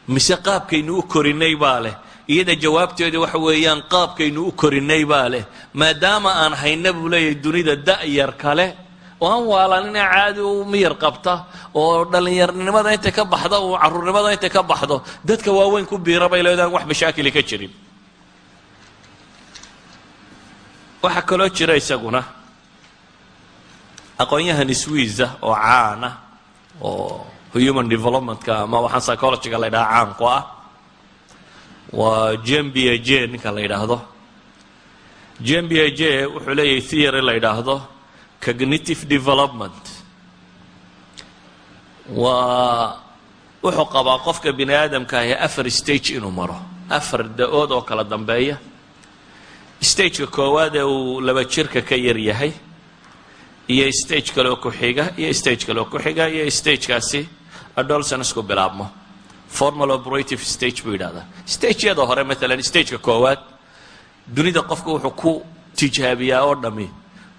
mise qaabkaynu u korinay baa leh? Iyada jawaabteedu waxa weeyaan qaabkaynu u korinay baa leh? Maadaama aan hayna buu leeyahay dunida da'yar kale oo aan waalanina caadi u miyar qabta oo dhallinyarnimada intay ka baxdo oo carruurnimada intay ka baxdo dadka waaweyn ku biira bay leedaan wax mashaakili ka jirin. Waxaa kaloo jira isaguna. Aqoon-yahan swiiza oo caana oo human developmentka ama waxaan psychologyga la ydhaha caanku ah. Waa jembia j ninka la yidhaahdo. Jembia j wuxuu leeyahay theory la yidhaahdo cognitive development. Waa wuxuu qabaa qofka bini aadamka ahi afar stage inuu maro. Afar da'ood oo kala dambeeya. Stageka koowaad ee uu laba jirka ka yar yahay iyo stage kaleoo ku xiga iyo stage kaleoo ku xiga iyo stagekaasi adolescensku bilaabmo. Formal operative stage buu yidhahdaa stageyada hore maalan stageka koowaad dunida qofka wuxuu ku tijaabiyaa oo dhami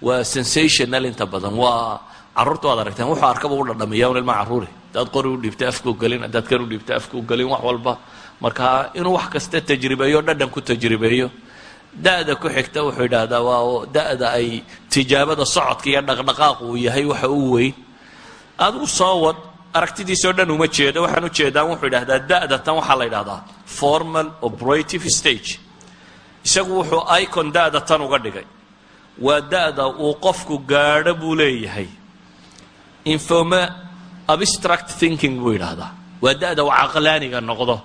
waa sensational inta badan. Waa carruurta waad aragteen wuxuu arkaba u dhadhamiya un ilma carruuri haddaad qori u dhiibta afkuu gelin haddaad kan u dhiibta afkuu gelin wax walba. Marka inuu wax kasta tajribeeyo dhadhan ku tajribeeyo da-da ku xigta wuxuu yidhaahdaa waa da-da ay tijaabada socodka iyo dhaqdhaqaaqu uu yahay waxa u weyn. Adigu soo wad aragtidiisao dhan uma jeedo waxaan ujeedaan wuxuu yidhahdaa da-da tan waxaa la yidhahdaa formal operative stage. Isagu wuxuu icon da-da tan uga dhigay waa da-da uu qofku gaadho buu leeyahay. Informa abstract thinking buu yidhaahdaa. Waa da-da uu caqlaaniga noqdo.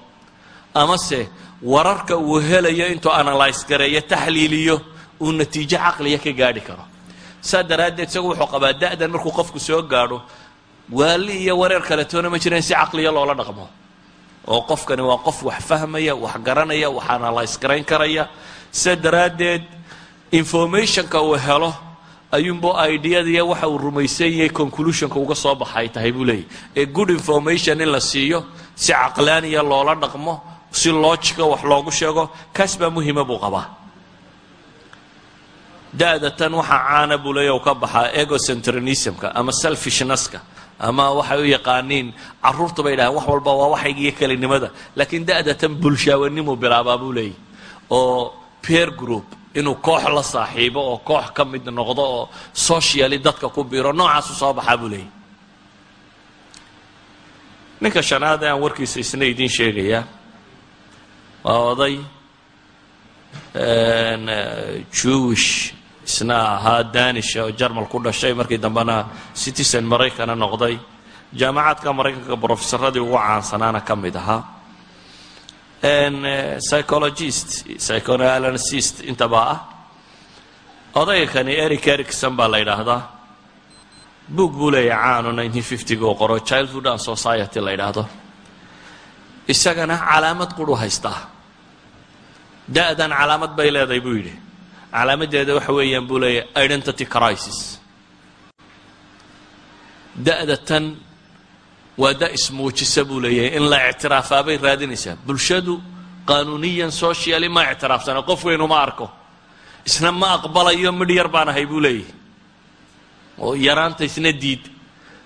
Amase wararka uu helayo intuu analyse gareeyo taxliiliyo uu natiijo caqliya ka gaadhi karo. Saa daraaddeed isagu wuxuu qabaa da-dan markuu qofku soo gaadho waali iyo wareer kaletoona ma jireen si caqliya loola dhaqmo. Oo qofkani waa qof wax fahmaya wax garanaya wax analyse garayn karaya. Saa daraaddeed informationka uu helo ayuunbu ideadiya waxa uu rumaysan yahay conclusionka uga soo baxay tahay buu leeyahy ee good information in la siiyo si caqlaaniya loola dhaqmo si loojika wax loogu sheego kaas baa muhima buu qabaa. Da-da tan waxaa caana buu leeya u ka baxaa egocentrismka ama selfishnesska ama waxay u yaqaaniin carruurta bay dhahaan wax walba waa waxaygiiyo kelinimada laakiin da-da tan bulshaawanimuu bilaabaa buu leeyahy oo peer group inuu koox la saaxiibo oo koox ka mid noqdo oo socially dadka ku biiro noocaasu soo baxaa buu leeyahy ninka shanaad ee aan warkiisa isna idiin sheegayaa waa oday jewish isna ahaa danish oo jarmal ku dhashay. Markii dambena citizen maraykana noqday jaamacadka maraykanka brofesaradii ugu caansanaana ka mid ahaa psychologist psychoanalyst intaba ah odayga kani eric ericson baa la yidhaahdaa book buu leeyahay caano nineteen fiftyga oo qoro childhood and society la yidhaahdo isagana calaamad quru haystaa da-dan calaamad bay leedahay buu yidhi. Calaamadeeda waxa weeyaan buu leeyahay identity crisis. Da-da tan waa da ismuujisa buu leeyahay in la ictiraafaa bay raadinaysaa. Bulshadu qaanuuniyan socially ma ictiraafsana qof weyn uma arko. Isna ma aqbalayo midh yar baan ahay buu leeyahay. Oo yaraanta isna diid.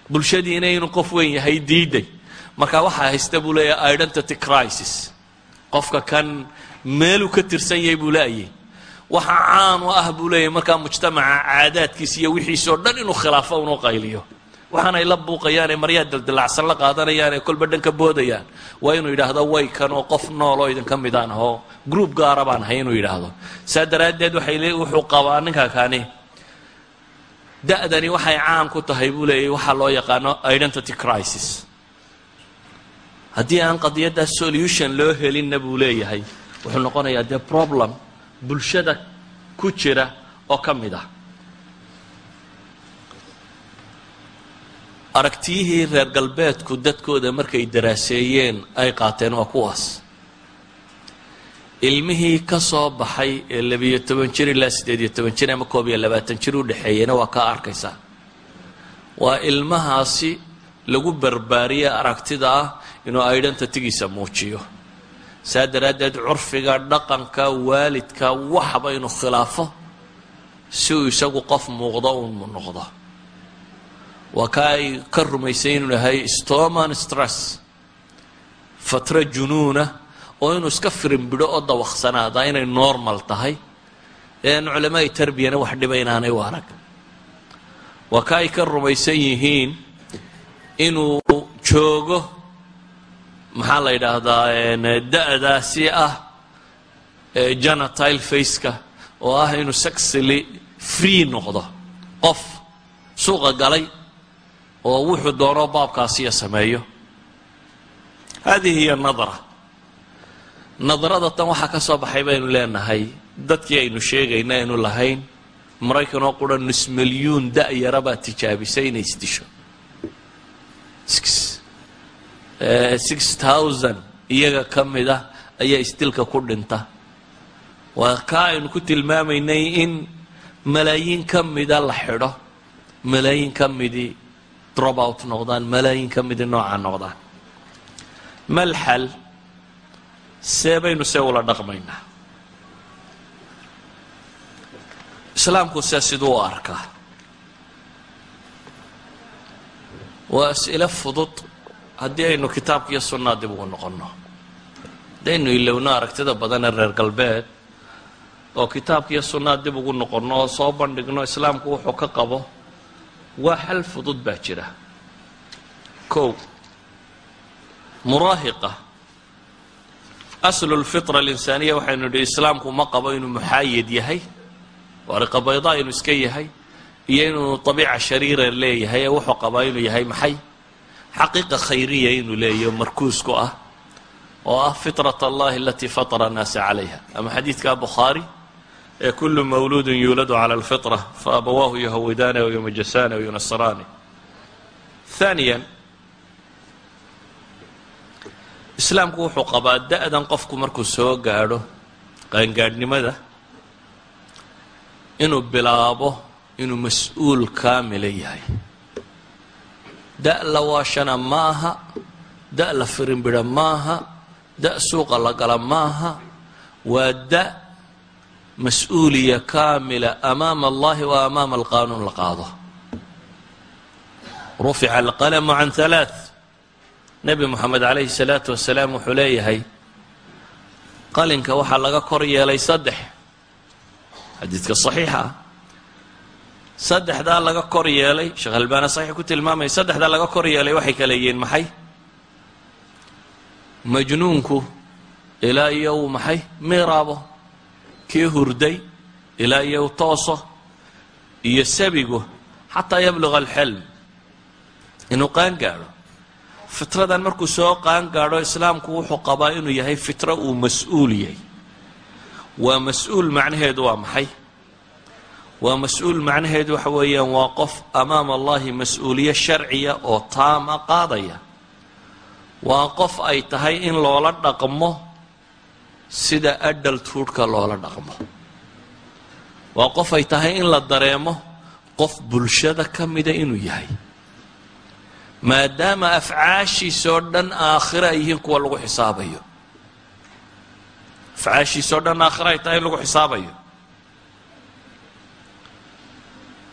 Bulshadiina inuu qof weyn yahay diiday. Marka waxaa haysta buu leeyahay identity crisis. Qofka kan meeluu ka tirsan yahay buu leayay waxa caan ah buu leeyahay. Markaa mujtamaca caadaadkiisa iyo wixiisoo dhan inuu khilaafo unu qayliyo waxaanay la buuqayaan ee maryaa daldalaacsan la qaadanayaan ee kolba dhan boodayaan. Waa inuu yidhaahdo way kan oo qof nool oo idinka midaan ahoo group gaara baan ahay inuu yidhaahdo. Saa daraaddeed waxay le wuxuu qabaa ninka kani da-dani waxay caan ku tahay buu leeyahay waxaa loo yaqaano identity crisis. Haddii aan qadiyaddaa solution loo helinna buu leeyahay wuxuu noqonayaa dee problem bulshada ku jira oo ka mid ah aragtiyihii reer galbeedku dadkooda markay daraaseeyeen ay qaateen waa kuwaas. Ilmihii ka soo baxay ee labiyo toban jir ilaa siddeed iyo toban jir ama koob iyo labaatan jir u dhexeeyena waa kaa arkaysaa. Waa ilmahaasi lagu barbaariye aragtida ah inuu identitygiisa muujiyo. Saa daraaddeed curfiga dhaqanka waalidka waxba inuu khilaafo si uu isagu qof muuqdo uu noqdo waa ka ay ka rumaysay inuu yahay stoman stress. Fatro junuuna oo inuu iska firinbidho oo dawaqsanaadaa inay normal tahay. Ean culamaai tarbiyana wax dhiba inaanay u arag. Waa ka ay ka rumaysan yihiin inuu joogo maxaa la yidhaahdaa da-daasi ah janatile faceka oo ah inuu sexily free noqdo qof suuqa galay oo wuxuu doono baabkaasiya sameeyo. Hadihi hiya nadra. Nadrada tan waxaa ka soo baxay baynu leenahay dadkii aynu sheegayna aynu lahayn maraykan oo qura nus milyuun da-yara baa tijaabisay inay isdisho six thousand iyaga ka mid ah ayaa isdilka ku dhinta. Waa kaa aynu ku tilmaamaynay in malaayiin ka mida la xidho. Malaayiin ka midii drop out noqdaan malaayiin ka midii noocaa noqdaan. Mal xal see baynu see ula dhaqmaynaa islaamku see siduu u arkaa waa as'ilo fudud haddii aynu kitaabka iyo sunnaa dib ugu noqonno. Haddaynu ilowno aragtida badane reer galbeed oo kitaabka iyo sunnaa dib ugu noqonno oo soo bandhigno islaamku wuxuu ka qabo waa xal fudud baa jira. Kow muraahiqa aslu lfitra alinsaaniya waxaynu nidhi islaamku ma qabo inuu muxaayid yahay waariqa baydaa inuu iska yahay iyo inuu abiica shariira leeyahay ee wuxuu qabaa inuu yahay maxay? Xaqiiqa khayriya inuu leeyahy markuusku ah oo ah fitrat allahi alatii fatara annaasa calayha. Ama xadiidka bukhaari kulu mawluudin yuuladu cala alfitra faabawaahu yuhawidaani aw yumajasani aw yunasaraani haaniya islaamku wuxuu qabaa da-dan qofku markuu soo gaadho qaangaadhnimada inuu bilaabo inuu mas'uul kaamila yahay. Da' la waashana ma aha da' la firinbidha maaha da' suuqa la gala maaha waa da' mas'uuliya kaamila amaama allahi wa amaama alqaanuun la qaado. Rufica alqalamu can halaath nebi moxamed calayhi salaatu wasalaam wuxuu leeyahay qalinka waxaa laga kor yeelay saddex. Xadiidka saxiixa. Saddexdaa laga kor yeelay sheekh albaana saxiix ku tilmaamaya saddexdaa laga kor yeelay waxay kala yihiin maxay? Majnuunku ilaa iyo uu maxay? Miiraabo kii hurday ilaa iyo tooso iyo sabigu xataa yabluga alxelm inuu qaan gaadho. Fitradan markuu soo qaan gaadho islaamku wuxuu qabaa inuu yahay fitro uu mas'uul yahay. Waa mas'uul macnaheedu waa maxay? Waa mas'uul macnaheedu waxa weeyaan waa qof amaama allahi mas'uuliye sharciya oo taama qaadaya. Waa qof ay tahay in loola dhaqmo sida adalthoodhka loola dhaqmo. Waa qof ay tahay in la dareemo qof bulshada ka mida inuu yahay. Maadaama afcaashiisoo dhan aakhiro ay yihiin kuwa lagu xisaabayo. Afcaashiisoo dhan aakhiro ay tahay in lagu xisaabayo.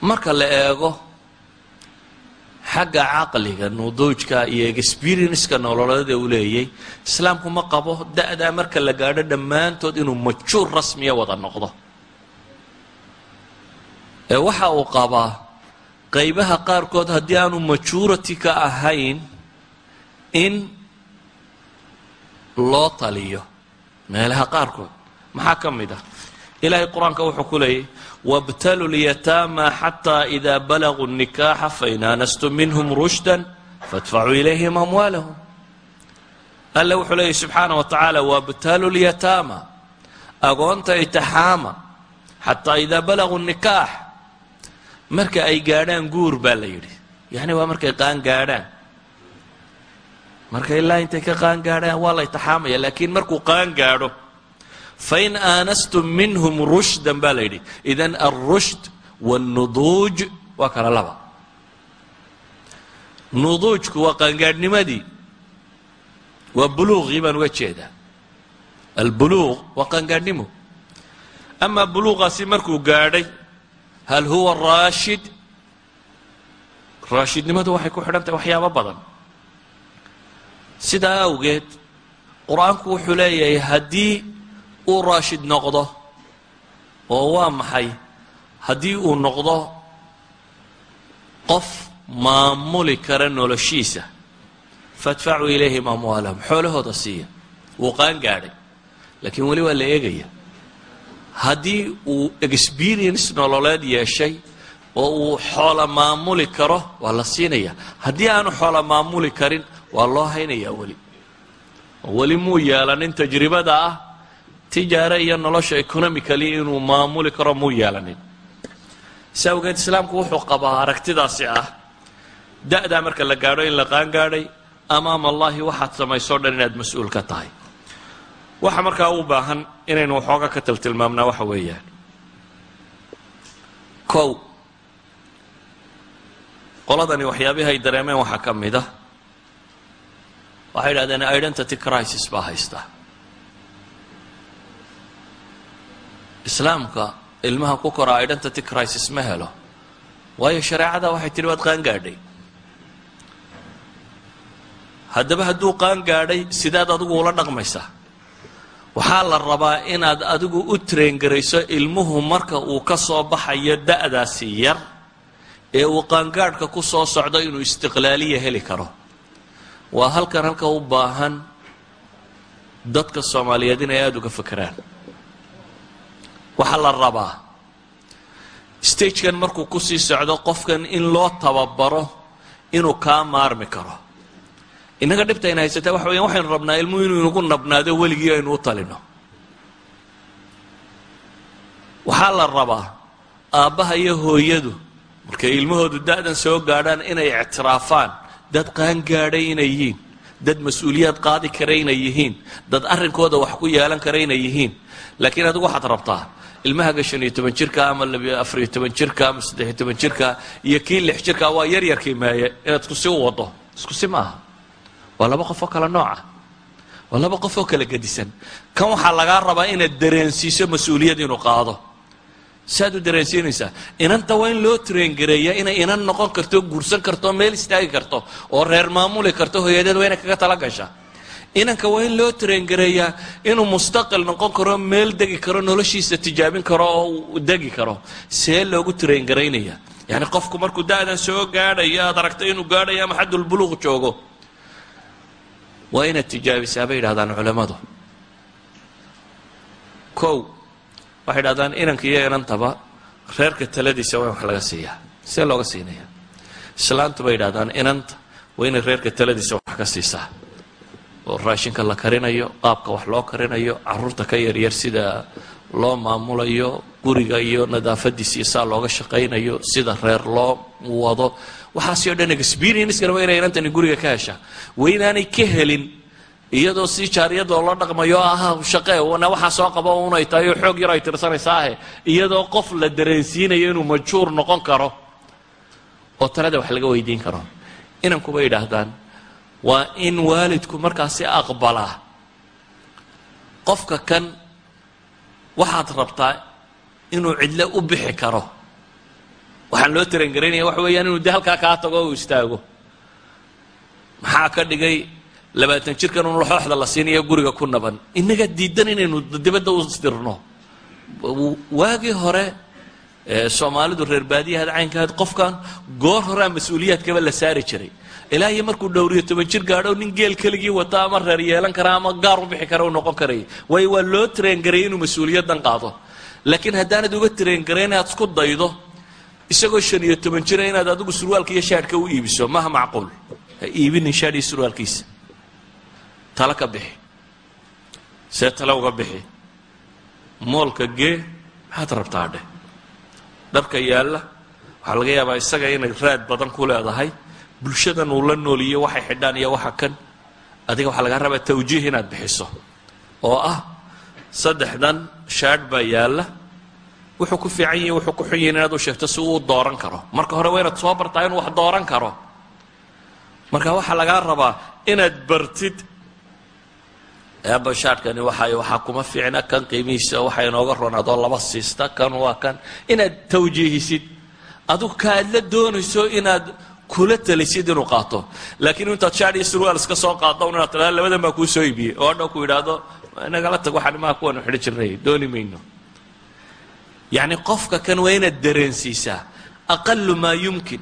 Marka la eego xagga caqliga nuduujka iyo experienska nololeed ee uu leeyay islaamku ma qabo da-daa marka la gaadho dhammaantood inuu majuur rasmiya wada noqdo. Ee waxa uu qabaa qaybaha qaarkood haddii aanu majurity ka ahayn in loo taliyo meelaha qaarkood. Maxaa ka mid ah? Ilaahay qur'aanka wuxuu ku leeyay wاbtaluu اlyataama xataa إida balaguu الnikaaxa fain aanastum minhm rushda faاdfacuu ilayhim amwaalahum alle wuxuu leeyay subxaana wa tacaala wabtaluu اlyataama agoonta itixaama xataa idaa balaguu nikaax marka ay gaadhaan guur baa la yidhi yani waa markay qaan gaadhaan marka ilaa intay ka qaan gaadhaan waa la itixaamaya laakiin markuu qaan gaadho fain aanastum minhum rushdan baa la yidhi idan alrushd wاlnuduuj waa kala laba nuduujku waa qaangaadhnimadii waa buluuqii baan uga jeedaa albuluuq waa qaangaadhnimo amaa buluuqaasi markuu gaadhay hal huwa raashid raashidnimadu waxay ku xidhan tahay waxyaabo badan sidaa awgeed qur'aanku wuxuu leeyahay haddii uu raashid noqdo oo waa maxay? Haddii uu noqdo qof maamuli kara noloshiisa faadfacuu ilayhim amwaalahum xoolahooda siiya wuu qaan gaadhay laakiin weli waa la eegaya. Haddii uu experience nololeed yeeshay oo uu xoola maamuli karo waa la siinaya. Haddii aanu xoola maamuli karin waa loo haynayaa weli. Weli muu yeelanin tajribada ah tijaare iyo nolosha economically inuu maamuli karo muu yeelanin si awgeed islaamku wuxuu qabaa aragtidaasi ah. Da-daa marka la gaadho in la qaan gaadhay amaama allahi waxaad samaysoo dhan inaad mas'uul ka tahay. Waxa markaa u baahan inaynu waxooga ka tiltilmaamnaa waxa weeyaan. Kow qoladani waxyaabihi ay dareemeen waxaa ka mid a waxay idhahdeen identity crisis baa haysta islaamka ilmaha ku kora identity crisis ma helo. Waayo shareecada waxay tihi waad qaan gaadhay. Haddaba hadduu qaan gaadhay sidaad adigu ula dhaqmaysaa. Waxaa la rabaa inaad adigu u traengarayso ilmuhu marka uu ka soo baxayo da-daasi yar ee uu qaangaadhka ku soo socdo inuu istiqlaaliya heli karo. Waa halkan halka u baahan dadka soomaaliyeed inay aada uga fakeraan waxaa la rabaa. Stagekan markuu ku sii socdo qofkan in loo tababaro inuu kaa maarmi karo. Innaga dhibta ayna waxa weyan waxaynu rabnaa ilmuhu inuu inagu nabnaado weligii aynu u talino. Waxaa la rabaa aabbaha iyo hooyadu markay ilmahoodu da-dan soo gaadhaan inay ictiraafaan dad qaan gaadhay inay yihiin dad mas'uuliyaad qaadi kara inay yihiin dad arrinkooda wax ku yeelan kara inay yihiin laakiin adigu waxaad rabtaa ilmahaga shan iyo toban jirka ama afariyo toban jirka ama saddexiyo toban jirka iyo kii lix jirka waa yar yarkii meeye inaad iskusi u wado. Iskusi maaha. Waa laba qof oo kale nooca. Waa laba qof oo kala gedisan kan waxaa lagaa rabaa inaad dareensiiso mas'uuliyad inuu qaado. Saaad u dareensiinaysaa. Inanta waa in loo traengareeya inay inan noqon karto guursan karto meel istaagi karto oo reer maamuli karto hooyadeed waa inay kaga tala gashaa inanka waa in loo traengareeyaa inuu mustaqil noqon karo meel degi karo noloshiisa tijaabin karo oo degi karo. See loogu traengaraynaya yani qofku markuu da-dan soo gaadhayo aad aragto inuu gaadhayo ama xaddulbuluuq joogo waa inaad tijaabisaa bay yidhahdaan culammadu kow waxay idhahdaan inanka iyo inantaba reerka taladiisa waa in wax laga siiyaa. See looga siinaya islaantu bay yidhahdaan inanta waa inay reerka taladiisa wax ka siisaa oo raashinka la karinayo qaabka wax loo karinayo carruurta ka yaryar sida loo maamulayo guriga iyo nadaafadiisa iyo saa looga shaqaynayo sida reer loo wado. Waxaasi dhan inay inantani guriga ka heshaa waa inaanay ka helin iyadoo si jaariyadoo la dhaqmayo ah shaqee na waxaa soo qaba unay tahay oo xoog yar ay tirsanaysaah iyadoo qof la dareensiinayo inuu majhuur noqon karo oo talada wax laga weydiin karo. Inankuba yidhaahdaan waa in waalidku markaasi aqbalaa. Qofka kan waxaad rabtaa inuu cidle u bixi karo. Waxaan loo tarangaraynaya waxa weeyaan inuu de halkaa kaa tago u istaago. Maxaa ka dhigay labaatan jirkan un laxooxda la siinayo guriga ku naban. Innaga diidan inaynu dibadda u dirno waagii hore soomaalidu reer baadiyahaad caynkahayd qofkan goor horea mas'uuliyaadkaba la saari jiray ilaa iyo markuu dhowriyo toban jir gaadho nin geel keligii wata ama reer yeelan kara ama gaar u bixi kara u noqon karaya waayo waa loo traengarayay inuu mas'uuliyaddan qaado. Laakiin haddaanad uga traengaray inaad isku daydo isagoo shan iyo toban jira inaad adigu surwaalka iyo shaadhka u iibiso maha macquul. Ha iibinin shaadh iyo surwaalkiisa. Tala ka bixi. See tale uga bixi. Moolka gee maxaad rabtaa dheh? Dharka yaalla waxaa laga yaabaa isaga inay raad badan ku leedahay bulshadan uu la nooliyo waxay xidhaan iyo waxa kan. Adiga waxaa lagaa rabaa tawjiih inaad bixiso oo ah saddexdan shaadh baa yaalla. Wuxuu ku fiican yihi wuxuu ku xun yihiin inaad u sheegto si uu dooran karo. Marka hore waa inaad soo bartaa inuu wax dooran karo. Marka waxaa lagaa rabaa inaad bartid eeba shaadhkani waxay waxaa kuma fiicna kan qiimihiisa waxaa inooga ron adoo laba siista kan waa kan. Inaad tawjiihisid adigu kaad la doonayso inaad kula talisid inuu qaato. Laakiin intaad shaar iyo surwaal iska soo qaado inaad tidhahdo labadan baa kuu soo iibiyey. Oo hadhow ku yidhaahdo nagala tag waxaan maa kuwanu xidhi jirnay dooni mayno. Yacni qofka kan waa inaad dareensiisaa. Aqalu maa yumkin.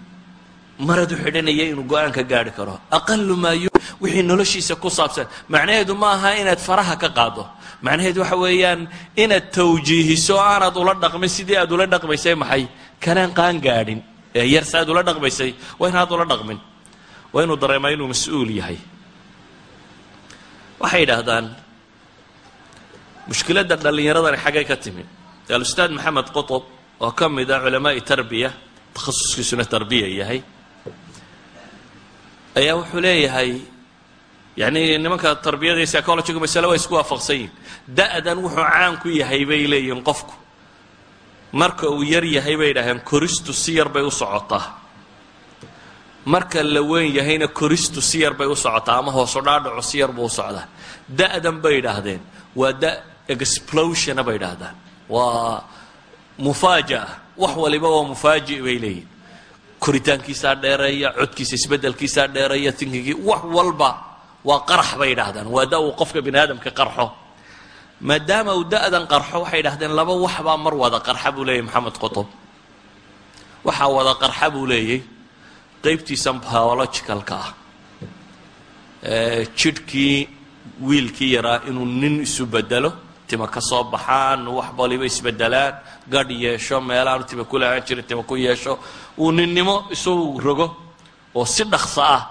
Maradu xidhanaya inuu go'aan ka gaari karo. Aqalu maa yum wixii noloshiisa ku saabsan. Macnaheedu ma aha inaad faraha ka qaado. Macnaheedu waxa weeyaan inaad tawjiihiso aanaad ula dhaqmin sidii aad ula dhaqmaysay maxay? Kanaan qaan gaadhin yar si aad ula dhaqmaysay waa inaad ula dhaqmin. Waa inuu dareemaa inuu mas'uul yahay. Waxay yidhaahdaan mushkiladda dhallinyaradani xaggay ka timi. Alustaad maxamed qotob oo ka mid ah culamaai tarbiya takhasuskiisuna tarbiya yahay ayaa wuxuu leeyahay yani nimanka tarbiyada iyo psychologiga masale waa isku waafaqsan yihiin da-dan wuxuu caan ku yahay bay leeyihiin qofku marka uu yar yahay bay idhaaheen koristu si yar bay u socotaa marka la weyn yahayna koristu si yar bay u socotaa ama hoosu dhaadhaco si yar buu u socdaa da-dan bay idhaahdeen waa da explosiona bay idhaahdaan waa mufaaja'a. Wax waliba waa mufaaji' bay leeyihiin koritaankiisaa dheereeya codkiisa isbeddelkiisaa dheereeya tinkigii wax walba waa qarax bay idhaahdaan waa da uu qofka bini aadamka qarxo maadaama uu da-dan qarxo waxay idhahdeen laba waxbaa mar wada qarxa buu leeyahy maxamed qotob waxaa wada qarxa buu leeyay qaybtiisa biologicalka ah. Jidhkii wiilkii yaraa inuu nin isu bedelo tima ka soo baxaan wax waliba isbedelaan gadh yeesho meelaanu tima ku lahaan jirin tima ku yeesho uu ninnimo isu rogo oo si dhaqso ah.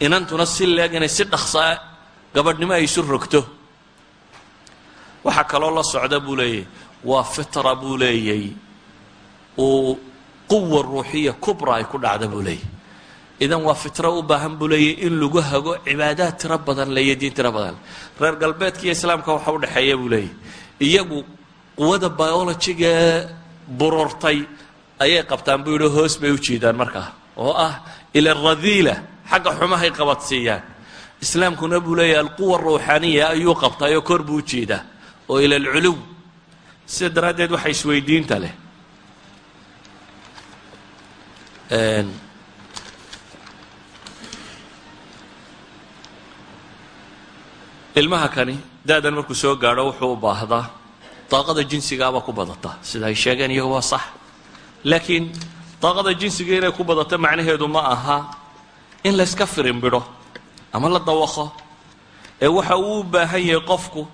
Inantuna si leeg inay si dhaqso ah gabadhnimo ay isu rogto waxaa kaloo la socda buu leeyahy waa fitra buu leeyay. Uu quwa ruuxiya kubra ay ku dhacda buu leeyahy idan waa fitro u baahan buu leeyahy in lagu hago cibaadaad tiro badan le diin tiro badan. Reer galbeedka iyo islaamka waxa udhexeeya buu leeyahy iyagu quwada biologiga bururtay ayay qabtaan buu yidhi hoos bay u jiidaan markaa. Oo ah ila radiila xagga xumahay qabadsiiyaan islaamkuna buu leeyahy alquwa ruuxaniya ayuu qabtaayoo kor buu u oo ila alculuw. Sida daraaddeed waxa isweydiinta leh. Ilmaha kani da-dan markuu soo gaadho wuxuu u baahdaa daaqada jinsigaabaa ku badata. Sida ay sheegeen iyagu waa sax. Laakiin daaqada jinsiga inay ku badato macnaheedu ma aha in layska firinbidho ama la dawaqo. Ee waxa uu u baahan yahay qofku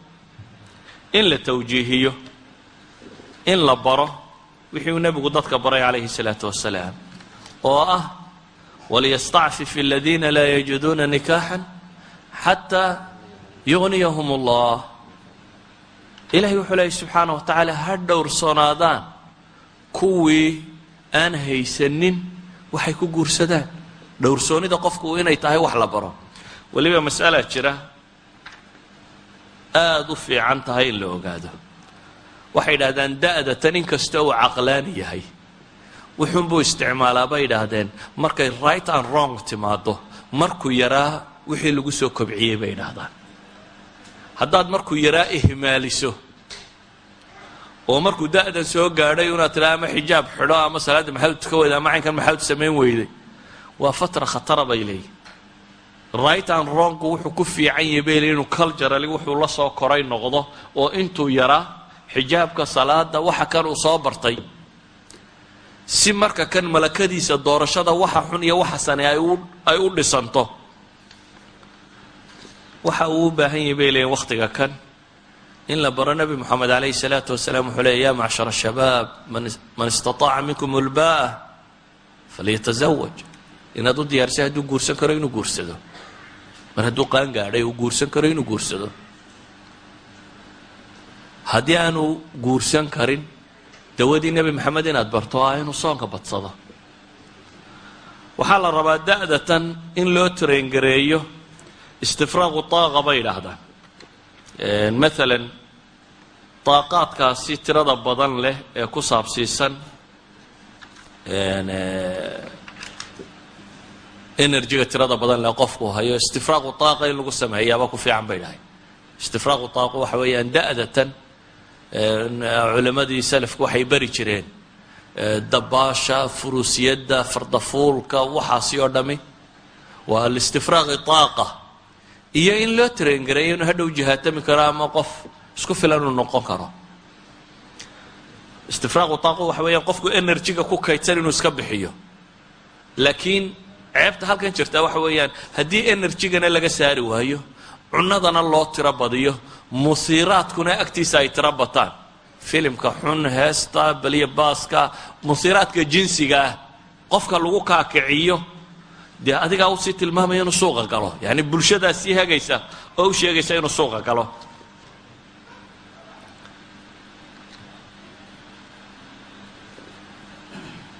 in la tawjiihiyo in la baro wixii uu nebigu dadka baray calayhi salaatu wasalaam oo ah waliyastacfif aladiina laa yajiduuna nikaaxan xataa yugniyahum allah. Ilahay wuxuu leeyay subxaana wa tacaala ha dhowrsoonaadaan kuwii aan haysanin waxay ku guursadaan. Dhowrsoonida qofku inay tahay wax la baro. Weliba mas'alaa jira aada u fiican tahay in la ogaado. Waxay yidhahdaan da-da tan inkasta uu caqlaani yahay. Wuxuunbuu isticmaalaa bay yidhaahdeen markay right and wrong timaado markuu yaraa wixii lagu soo kobciyey bay yidhaahdaan. Haddaad markuu yaraa ihmaaliso oo markuu da-dan soo gaadhay unaad tidhaha ama xijaab xidho ama salaadda maxaad tuka weyda ama caynkan maxaad samayn weyday. Waa fatra khatara bay leeyihiin right and wrongku wuxuu ku fiican yahay bay leeyihiin inuu culturally wuxuu la soo koray noqdo oo intuu yaraa xijaabka salaada waxa kan uu soo bartay. Si marka kan malakadiisa doorashada waxa xun iyo waxa sane ay u dhisanto. Waxa uu u baahan yahay bay leeyihiin wakhtiga kan in la baro nebi moxamed calayhi salaatu wasalaam wuxuu leeyay ya macshar shabaab man istataaca minkum ulba'a falyatazawaj inaad u diyaarisay hadduu guursan karo inuu guursado mar hadduu qaan gaadhay uu guursan karo inuu guursado. Haddii aanu guursan karin dawadii nebi maxamed inaad barto ah inuu soonka badsado. Waxaa la rabaa da-datan in loo traengareeyo istifraaqu taaqa bay idhaahdaan maalan daaqaadkaasi tirada badan leh ee ku saabsiisan energyga tirada badan leh qofku hayo istifraaqu taaqa in lagu sameeyaaba ku fiican bay dhahay istifraaqu taaqa waxa weeyaan da-datan culammadii salafku waxay bari jireen dabaasha furuusiyadda fardafuulka waxaasi oo dhami. Waa alistifraaqi taaqa. Iyo in loo traingareeyo inuu hadhow jihaatami karo ama qof isku filan uu noqon karo. Istifraaqu taaqu waxa weeyaan qofku energyga ku kaydsan inuu iska bixiyo. Laakiin ceebta halkan jirtaa waxa weeyaan haddii energygana laga saari waayo cunadana loo tiro badiyo musiiraadkuna agtiisa ay tiro bataan. Filimka xun heesta beliya baaska musiiraadka jinsiga ah qofka lagu kaakiciyo dee adigaa u sii tilmaamaya inuu suuqa galo. Yani bulshadaa sii oo u sheegaysa inuu suuqa galo.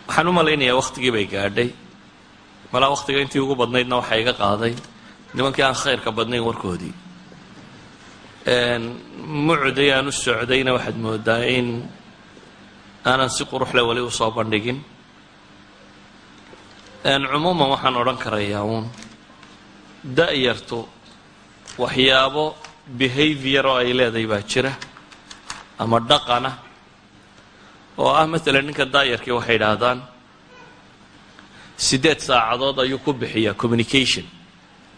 Waxaan u malaynayaa waktigii bay gaadhay malaa waktiga intii ugu badnaydna waxaa iga qaaday nimankii aan khayrka badnayn warkoodii. Mucday aan u socdayna waxaad moodaa in aanan si quruxle weli u soo bandhigin. Cumuuman waxaan odhan karayaa uun. Da-yartu waxyaabo behavior oo ay leedahay baa jira ama dhaqana oo ah maalan ninka daayarkii waxay idhaahdaan siddeed saacadood ayuu ku bixiyaa communication.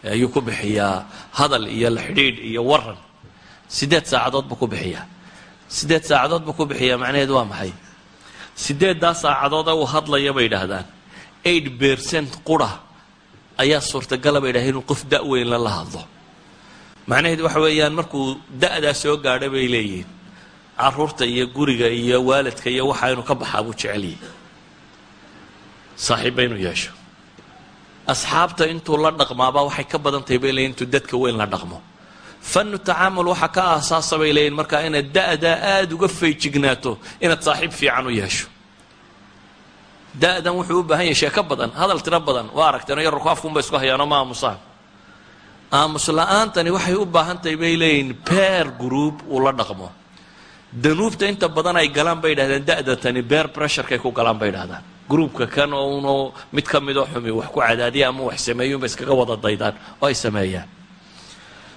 Ayuu ku bixiyaa hadal iyo la xidhiidh iyo waran siddeed saacadood buu ku bixiyaa. Siddeed saacadood buu ku bixiyaa macnaheedu waa maxay? Siddeeddaa saacadoode uu hadlaya bay idhaahdaan eight bercent qura ayaa suurtagala bay idhahdeen inuu qof da-weynla la hadlo. Macnaheedu waxa weeyaan markuu da-daa soo gaadha bay leeyihiin. Caruurta iyo guriga iyo waalidka iyo waxa inuu ka baxaa buu jecelyahy saaxiibba inuu yeesho. Asxaabta intuu la dhaqmaabaa waxay ka badan tahay bay leeyihiin intuu dadka weyn la dhaqmo. Fanu tacaamul waxaa ka aasaasa bay leeyihiin markaa inaad da-daa aada uga fayjignaato inaad saaxiib fiican u yeesho. Da-dan wuxuu u baahan yahay sheeko badan hadal tiro badan. Waa aragteen yararku afkunba isku hayaano ma aamus la'aantani waxay u baahan tahay bay leeyihiin beer group uu la dhaqmo. Danuubta inta badan ay galaan bay yidhahdeen da-datani beer pressurekay ku galaan bay yidhahdaan gruubka kan oo unu mid ka midoo xumi wax ku cadaadiya ama wax sameeyunba iskaga wada daydaan oo ay sameeyaan.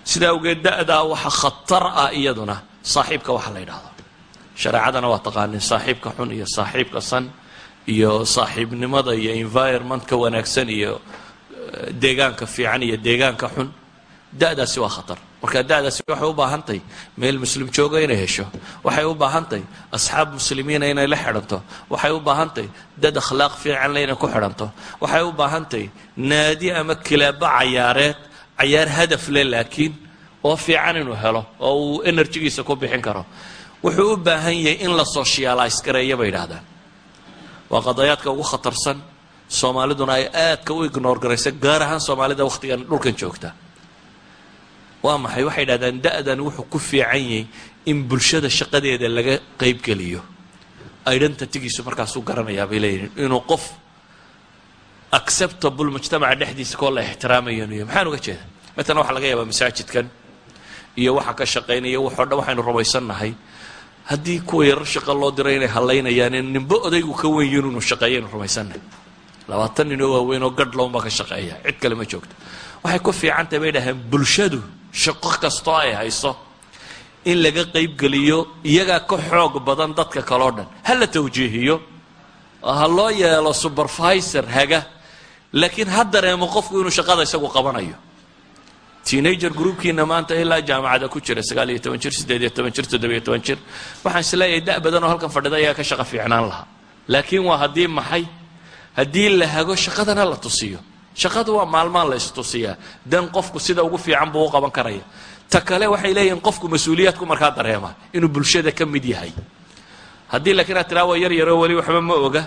Sidaa awgeed da-daa waxa khatar ah iyaduna saaxiibka waxa la yidhahdo shareecadana waa taqaanin saaxiibka xun iyo saaxiibka san iyo saaxiibnimada iyo environmentka wanaagsan iyo deegaanka fiican iyo deegaanka xun da-daasi waa khatar marka da-daasi waxay u baahan tahay meel muslim jooga inay hesho waxay u baahan tahay asxaab muslimiina inay la xidhanto waxay u baahan tahay dad akhlaaq fiicanle inay ku xidhanto waxay u baahan tahay naadi ama kilaabo cayaareed cayaar hadaf leh laakiin oo fiican inuu helo oo uu enerjigiisa ku bixin karo. Wuxuu u baahan yahay in la socialize gareeya bay yidhahdaan waa qadayaadka ugu khatarsan soomaaliduna ay aadka u ignore garaysa gaar ahaan soomaalida wakhtigan dhulkan joogta waa maxay? Waxay yidhahdaan da-dan wuxuu ku fiican yahay in bulshada shaqadeeda laga qaybgeliyo identitygiisu markaasuu garanayaa bay leeyihiin inuu qof acceptable mujtamaca dhexdiisa koo la ixtiraamayo iyo maxaan uga jeeda matalan waxaa laga yaabaa masaajidkan iyo waxa ka shaqaynaya waxoo dhan waxaynu rumaysannahay. Haddii kuwa yarar shaqo loo diray inay hallaynayaan in nimbo odaygu ka weyn yihiin inuu shaqeeyo aynu rumaysannahay. Labaatan ninoo waaweyn oo baa ka shaqeeya. Cid kale ma joogto. Waxay ku fiican tahay bay dhaheen bulshadu shaqo kastoo ay hayso in laga qaybgeliyo iyagaa ka xoog badan dadka kaleo dhan. Ha la tawjiihiyo. Ha loo yeelo supervisor haga laakiin ha dareemo qofku inuu shaqada isagu qabanayo. Teenager groupkiina maanta ilaa jaamacada ku jira sagaal iyo toban jir siddeed iyo toban jir toddobiyo toban jir. Waxaan is leeyahay da' badan oo halkan fadhida ayaa ka shaqo fiicnaan lahaa. Laakiin waa haddii maxay? Haddii la hago shaqadana la tusiyo shaqadu waa maalmaan la istusiyaa dan qofku sida ugu fiican buu u qaban karaya ta kale waxay leeyihiin qofku mas'uuliyaadku markaa dareema inuu bulshada ka mid yahay. Haddii laakiin aad tiraa waa yar yaroo weli waxba ma oga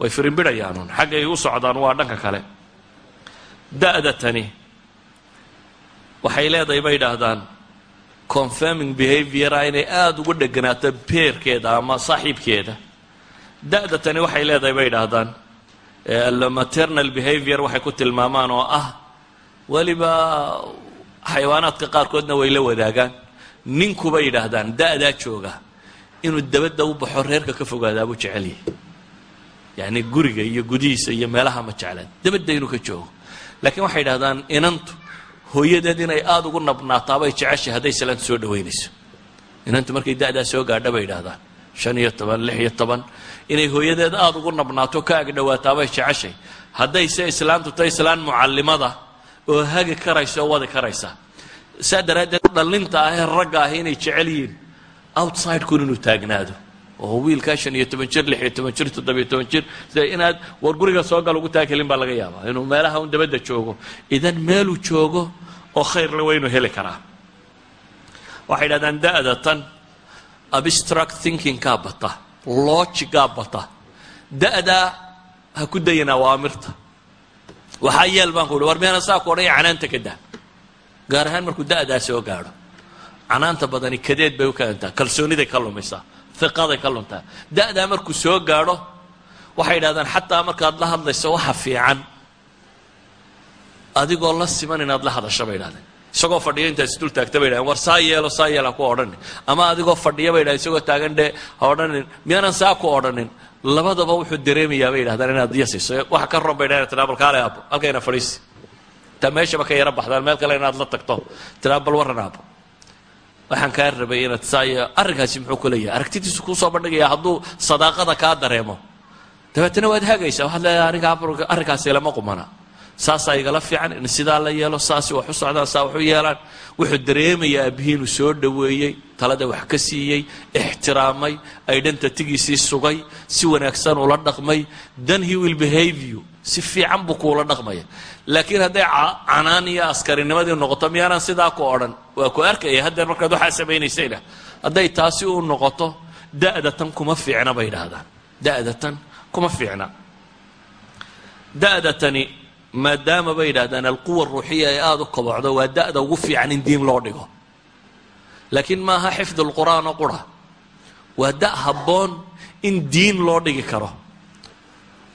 way firinbidhayaanuun xaggay u socdaan waa dhanka kale. Da-da tani waxay leedahay bay idhaahdaan confirming behaviora inay aada ugu dheganaato peerkeeda ama saaxiibkeeda. Da-da tani waxay leedahay bay idhaahdaan maternal behavior waxay ku tilmaamaan oo ah weliba xayawaanaadka qaarkoodna way la wadaagaan. Ninkubay yidhaahdaan da-daa jooga. Inuu dabadda u baxo reerka ka fogaadaabuu jecel yahay. Yacni guriga iyo gudihiisa iyo meelaha ma jeclaan. Dabadda inuu ka joogo. Laakiin waxay yidhahdaan inantu hooyadeed inay aada ugu nabnaataabay jeceshay hadday salaanta soo dhaweynayso inantu markay da-daa soo gaadha bay yidhahdaan shan iyo toban lix iyo toban inay hooyadeed aada ugu nabnaato ka agdhowaataabay jeceshay. Haddayse islaantu ta islaan mucallimada oo hagi karaysa oo wadi karaysa. Saa daraaddeed dhallinta ah ee ragga ahi inay jecel yihiin outsidekun inuu taagnaado. Oo wiilkaa shan iyo toban jir lix iyo toban jir toddobiyo toban jir inaad war guriga soo gal ugu taakelin baa laga yaabaa. Inuu meelaha un dabadda joogo idan meeluu joogo oo khayrle waynu heli karaa. Waxay dhahdaan da'da tan abstract thinkingkaa bata logigaa bata. Da'daa ha ku dayan awaamirta waxaa yeel baan ku uhi war meena saa ku odhan ya canaanta ka daa. Gaar ahaan markuu da'daa soo gaadho canaanta badani kadeed bay u keentaa kalsooniday ka lumaysaa iqaday ka luntaa. Da'daa markuu soo gaadho waxay yidhahdaan xataa markaad la hadlayso waxa fiican. Adigoo la siman inaad la hadasho bay yidhahdeen isagoo fadhiya intaad isdul taagta bay yidhahdeen war saa yeelo saa yeel ha ku odhanin ama adigoo fadhiya bay yidhahdeen isagoo taagan dhe ha odhanin miyaanan saa ku odhanin labadaba wuxuu dareemayaa bay yidhahdaan inaad yasiso waxa ka ron bay yidhahdeen tiraa bal kaale aabo halkayna fadhiisi intaa meeshaba ka yara baxdaan meel kale inaad la tagto tiraa bal warran aabo waxaan kaa rabay inaad saaya arrinkaasi muxuu ku leeyahay aragtidiisu kuu bandhigaya hadduu sadaaqada kaa dareemo dabeetana waad hagaysaa waxaad leedahay aniga arrinkaasi lama qumana saasaa igala fiican in sidaa la yeelo saasi wax u socdaan saa wax u yeelaan. Wuxuu dareemayaa aabihii inuu soo dhoweeyey talada wax ka siiyey ixtiraamay identitygiisii sugay si wanaagsan ula dhaqmay. Then he will behave you. Si fiican buu kuula dhaqmaya. Laakiin hadday canaan iyo askarinimadii noqoto miyaanan sidaa ku odhan? Waa ku arkaya haddeer markaad waxaa samaynaysayna hadday taasi u noqoto da'da tan kuma fiicna bay idhaahdaan da'da tan kuma fiicna. Da'da tani maadaama bay yidhahdaan alquwa ruuxiya ay aada u kobocdo waa da'da ugu fiican in diin loo dhigo. Laakiin maaha xifd lqur'aan oo qura. Waa da' habboon in diin loo dhigi karo.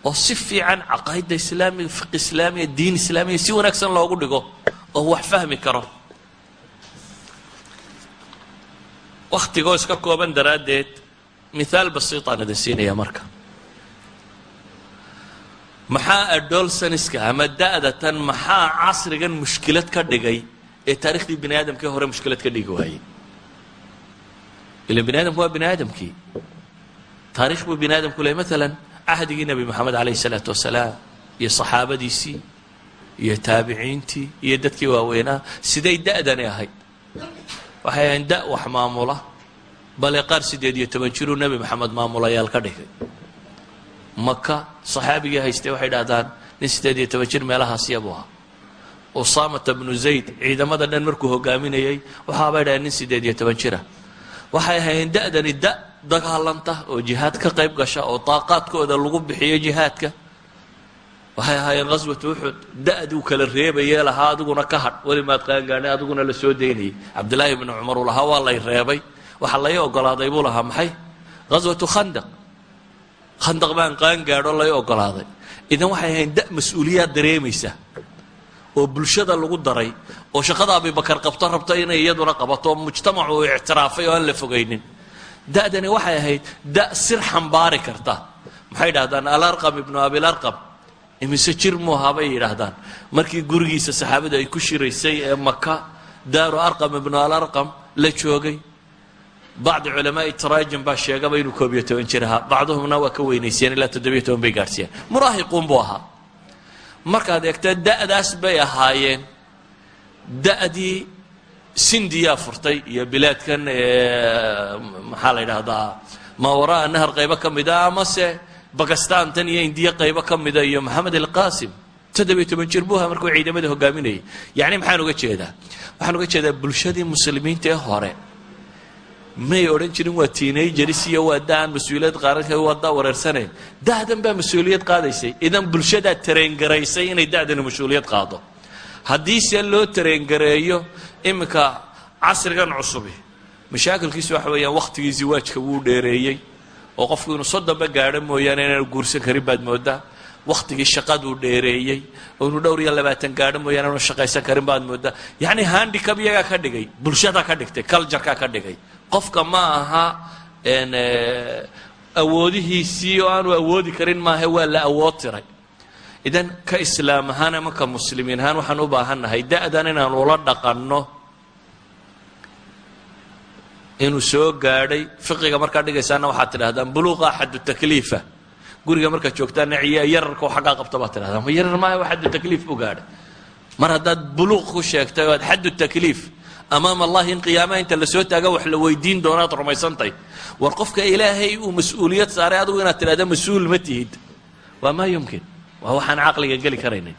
Oo si fiican caqaa'idda islaamiga fiq islaamiya diin islaamiya si wanaagsan loogu dhigo oo wax fahmi karo. Wakhtigoo iska kooban daraaddeed mithaal basiitaan idin siinaya marka maxaa adolsoniska ama da'da tan maxaa casrigan mushkilad ka dhigay ee taarikhdii bini aadamkii hore mushkilad ka dhigi waayey? Ila bini aadamku waa bini aadamkii. Taarikh buu bini aadamku leey maalan cahdigii nebi moxamed calayh isalaatu wasalaam iyo saxaabadiisii iyo taabiciintii iyo dadkii waaweynaa. Siday da'dani ahayd. Waxay ahayn da' wax maamula. Bale qaar siddeed iyo toban jiruu nebi moxamed maamulayaal ka dhigay maka saxaabigii haystay waxay dhahdaan nin siddeed iyo toban jir meelahaasiya buu ahaa usaamata bnu zayd ciidamada dhan markuu hogaaminayey waxaabay dhahdeen nin siddeed iyo toban jira. Waxay ahayn da'dani da' dagaalanta oo jihaad ka qayb gasha oo daaqaadkooda lagu bixiyo jihaadka. Waxay ahaayeen ghaswatu uxud da'duu kala reebayee lahaa adiguna ka hadh weli maad qaangaadhay adiguna la soo daynayay. Cabdillaahi bnu cumar lahaa waa lay reebay waxaa lay ogolaaday buu lahaa maxay? Ghaswatu khandaq khandaq baan gaadho lay ogolaaday. Idan waxay ahayn da' mas'uuliyaad dareemaysa oo bulshada lagu daray oo shaqada abibakar qabto rabto inay iyaduna qabato mujtamacu uu ictiraafay oo aan la fogaynin. Da'dani waxay ahayd da' sir xambaari karta. Maxay dhahdaan alarqam ibnu abilarqam imise jir muu ahaa bay yidhaahdaan. Markii gurigiisa saxaabada ay ku shiraysay ee maka daaru arqam ibnu alarqam la joogay bacdi culamaai taraajim baa sheegaba inuu koob iyo toban jir ahaa bacduhumna waa ka weynaysiyeen ilaa toddobiyo toban bay gaadhsiiyeen muraahiquun buu ahaa markaad eegta da'daas bay ahaayeen da'dii sindiyaa furtay iyo bilaadkan maxaa la yidhaahdaa maawaraa nahar qaybo ka mida amase bakistaantan iyo indiya qaybo ka mida iyo maxamed alqaasim toddobiyo toban jir buu ahaa markuu ciidamada hogaaminayay yacni maxaan uga jeedaa waxaan uga jeedaa bulshadii muslimiinta ee hore may odhan jirin waa teenageris iyo waa da'aan mas'uuliyad qaaranka waa da wareersanayn da'dan baa mas'uuliyad qaadaysay idan bulshadaa tareengaraysay inay da'dani mas'uuliyad qaado. Haddiise loo tareengareeyo iminka casrigan cusubi. Mashaakilkiisu waxa weeyaan wakhtigii ziwaajka wuu dheereeyey. Oo qofku inuu soddonba gaadho mooyaane inaanu guursan karin baad moodaa. Wakhtigii shaqaduu dheereeyey. Inuu dhowr iyo labaatan gaadho mooyaane inaanu shaqaysan karin baad moodaa. Yacni handicab iyagaa ka dhigay bulshada ka dhigtay cultureka ka dhigay qofka ma aha awoodihiisii oo aanu awoodi karin maaha waa la awood tiray. Idan ka islaam ahaan ama ka muslimiin ahaan waxaan u baahan nahay da'dan inaanu la dhaqanno inuu soo gaadhay fiqiga markaad dhigaysaana waxaad tidhahdaan buluuqa xaddu takliifa. Guriga markaad joogtaana ciya yararka oo xaggaa qabta baad tidhahdaan ma yarar maaha waa xaddu takliif buu gaadhay. Mar haddaad buluuq ku sheegtay oo aad xaddu takliif amaam allahi in qiyaamaha inta la soo taaga wax la weydiin doonaad rumaysantahy war qofka ilaahay uu mas'uuliyad saaray adigu inaad tidhahda mas'uul ma tihid. Waa maa yumkin? Waa waxaan caqliga geli karaynay.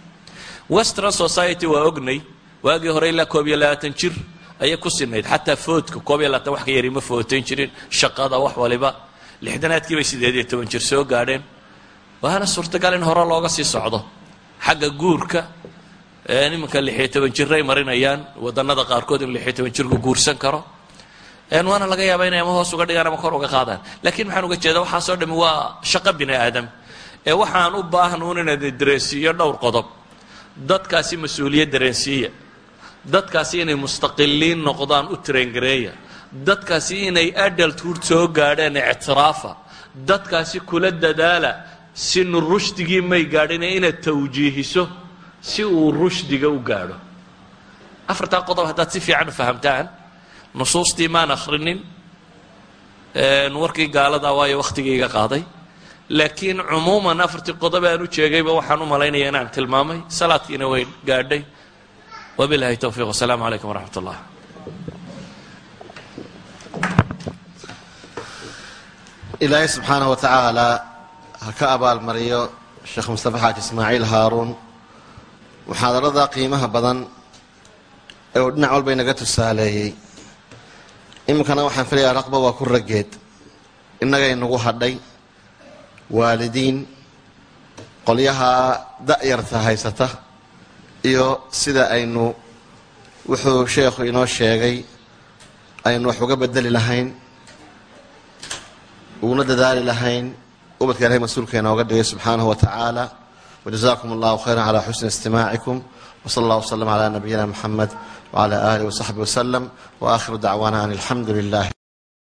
Western society waa ognay waagii hore ilaa koob iyo labaatan jir ayay ku sinayd. Xataa foodka koob iyo labaatan wax ka yari ma footayn jirin shaqada wax waliba. Lixdanaadkii bay sideed iyo toban jir soo gaadheen. Waana suurtagal in hore looga sii socdo. Xagga guurka nimanka lixiyo toban jiray marinayaan wadannada qaarkood in lixiyo toban jirku guursan karo. Waana laga yaaba inay ama hoos uga dhigaan ama kor uga qaadaan. Laakiin maxaan uga jeeda waxaasoo dhami waa shaqo bini aadam ee waxaan u baahnuun inaad dareensiiyo dhowr qodob. Dadkaasi mas'uuliyad dareensiiya. Dadkaasi inay mustaqiliin noqdaan u traingareeya dadkaasi inay adulthood soo gaadheen ictiraafa. Dadkaasi kula dadaala. Sinu rushdigii may gaadhine inaad tawjiihiso si uu rushdiga u gaadho. Afartaa qodob haddaad si fiican u fahamtaan nusuustii maan akhrinin warkii gaalada waayo wakhtigayga qaaday. Laakiin cumuuman afartii qodob aan u jeegayba waxaan u malaynaya inaan tilmaamay salaadkiina way gaadhay. Wabilahi towfiiq wasalaamu calaykum waraxmat ullah ilaahay subxaanah wa tacaala ha ka abaalmariyo sheekh mustafa xaaji ismaaciil haaruun muxaadarada qiimaha badan ee uu dhinac walba inaga tusaaleeyey. Iminkana waxaan filayaa raqba waa ku raggeed innagay nagu hadhay. Waalidiin qolyaha da'yarta haysata iyo sida aynu wuxuu sheekhu inoo sheegay aynu wax uga bedeli lahayn uguna dadaali lahayn ubadka ilahay mas'uulka inooga dhigay subxaanahu wa tacaala wajazakum allahu khayra calaa xusni istimaacikum wsala allah wslm calaa nabiyina muxamed wcala aalihi wasaxbi waslem waakhiru dacwaana an alxamdu lilah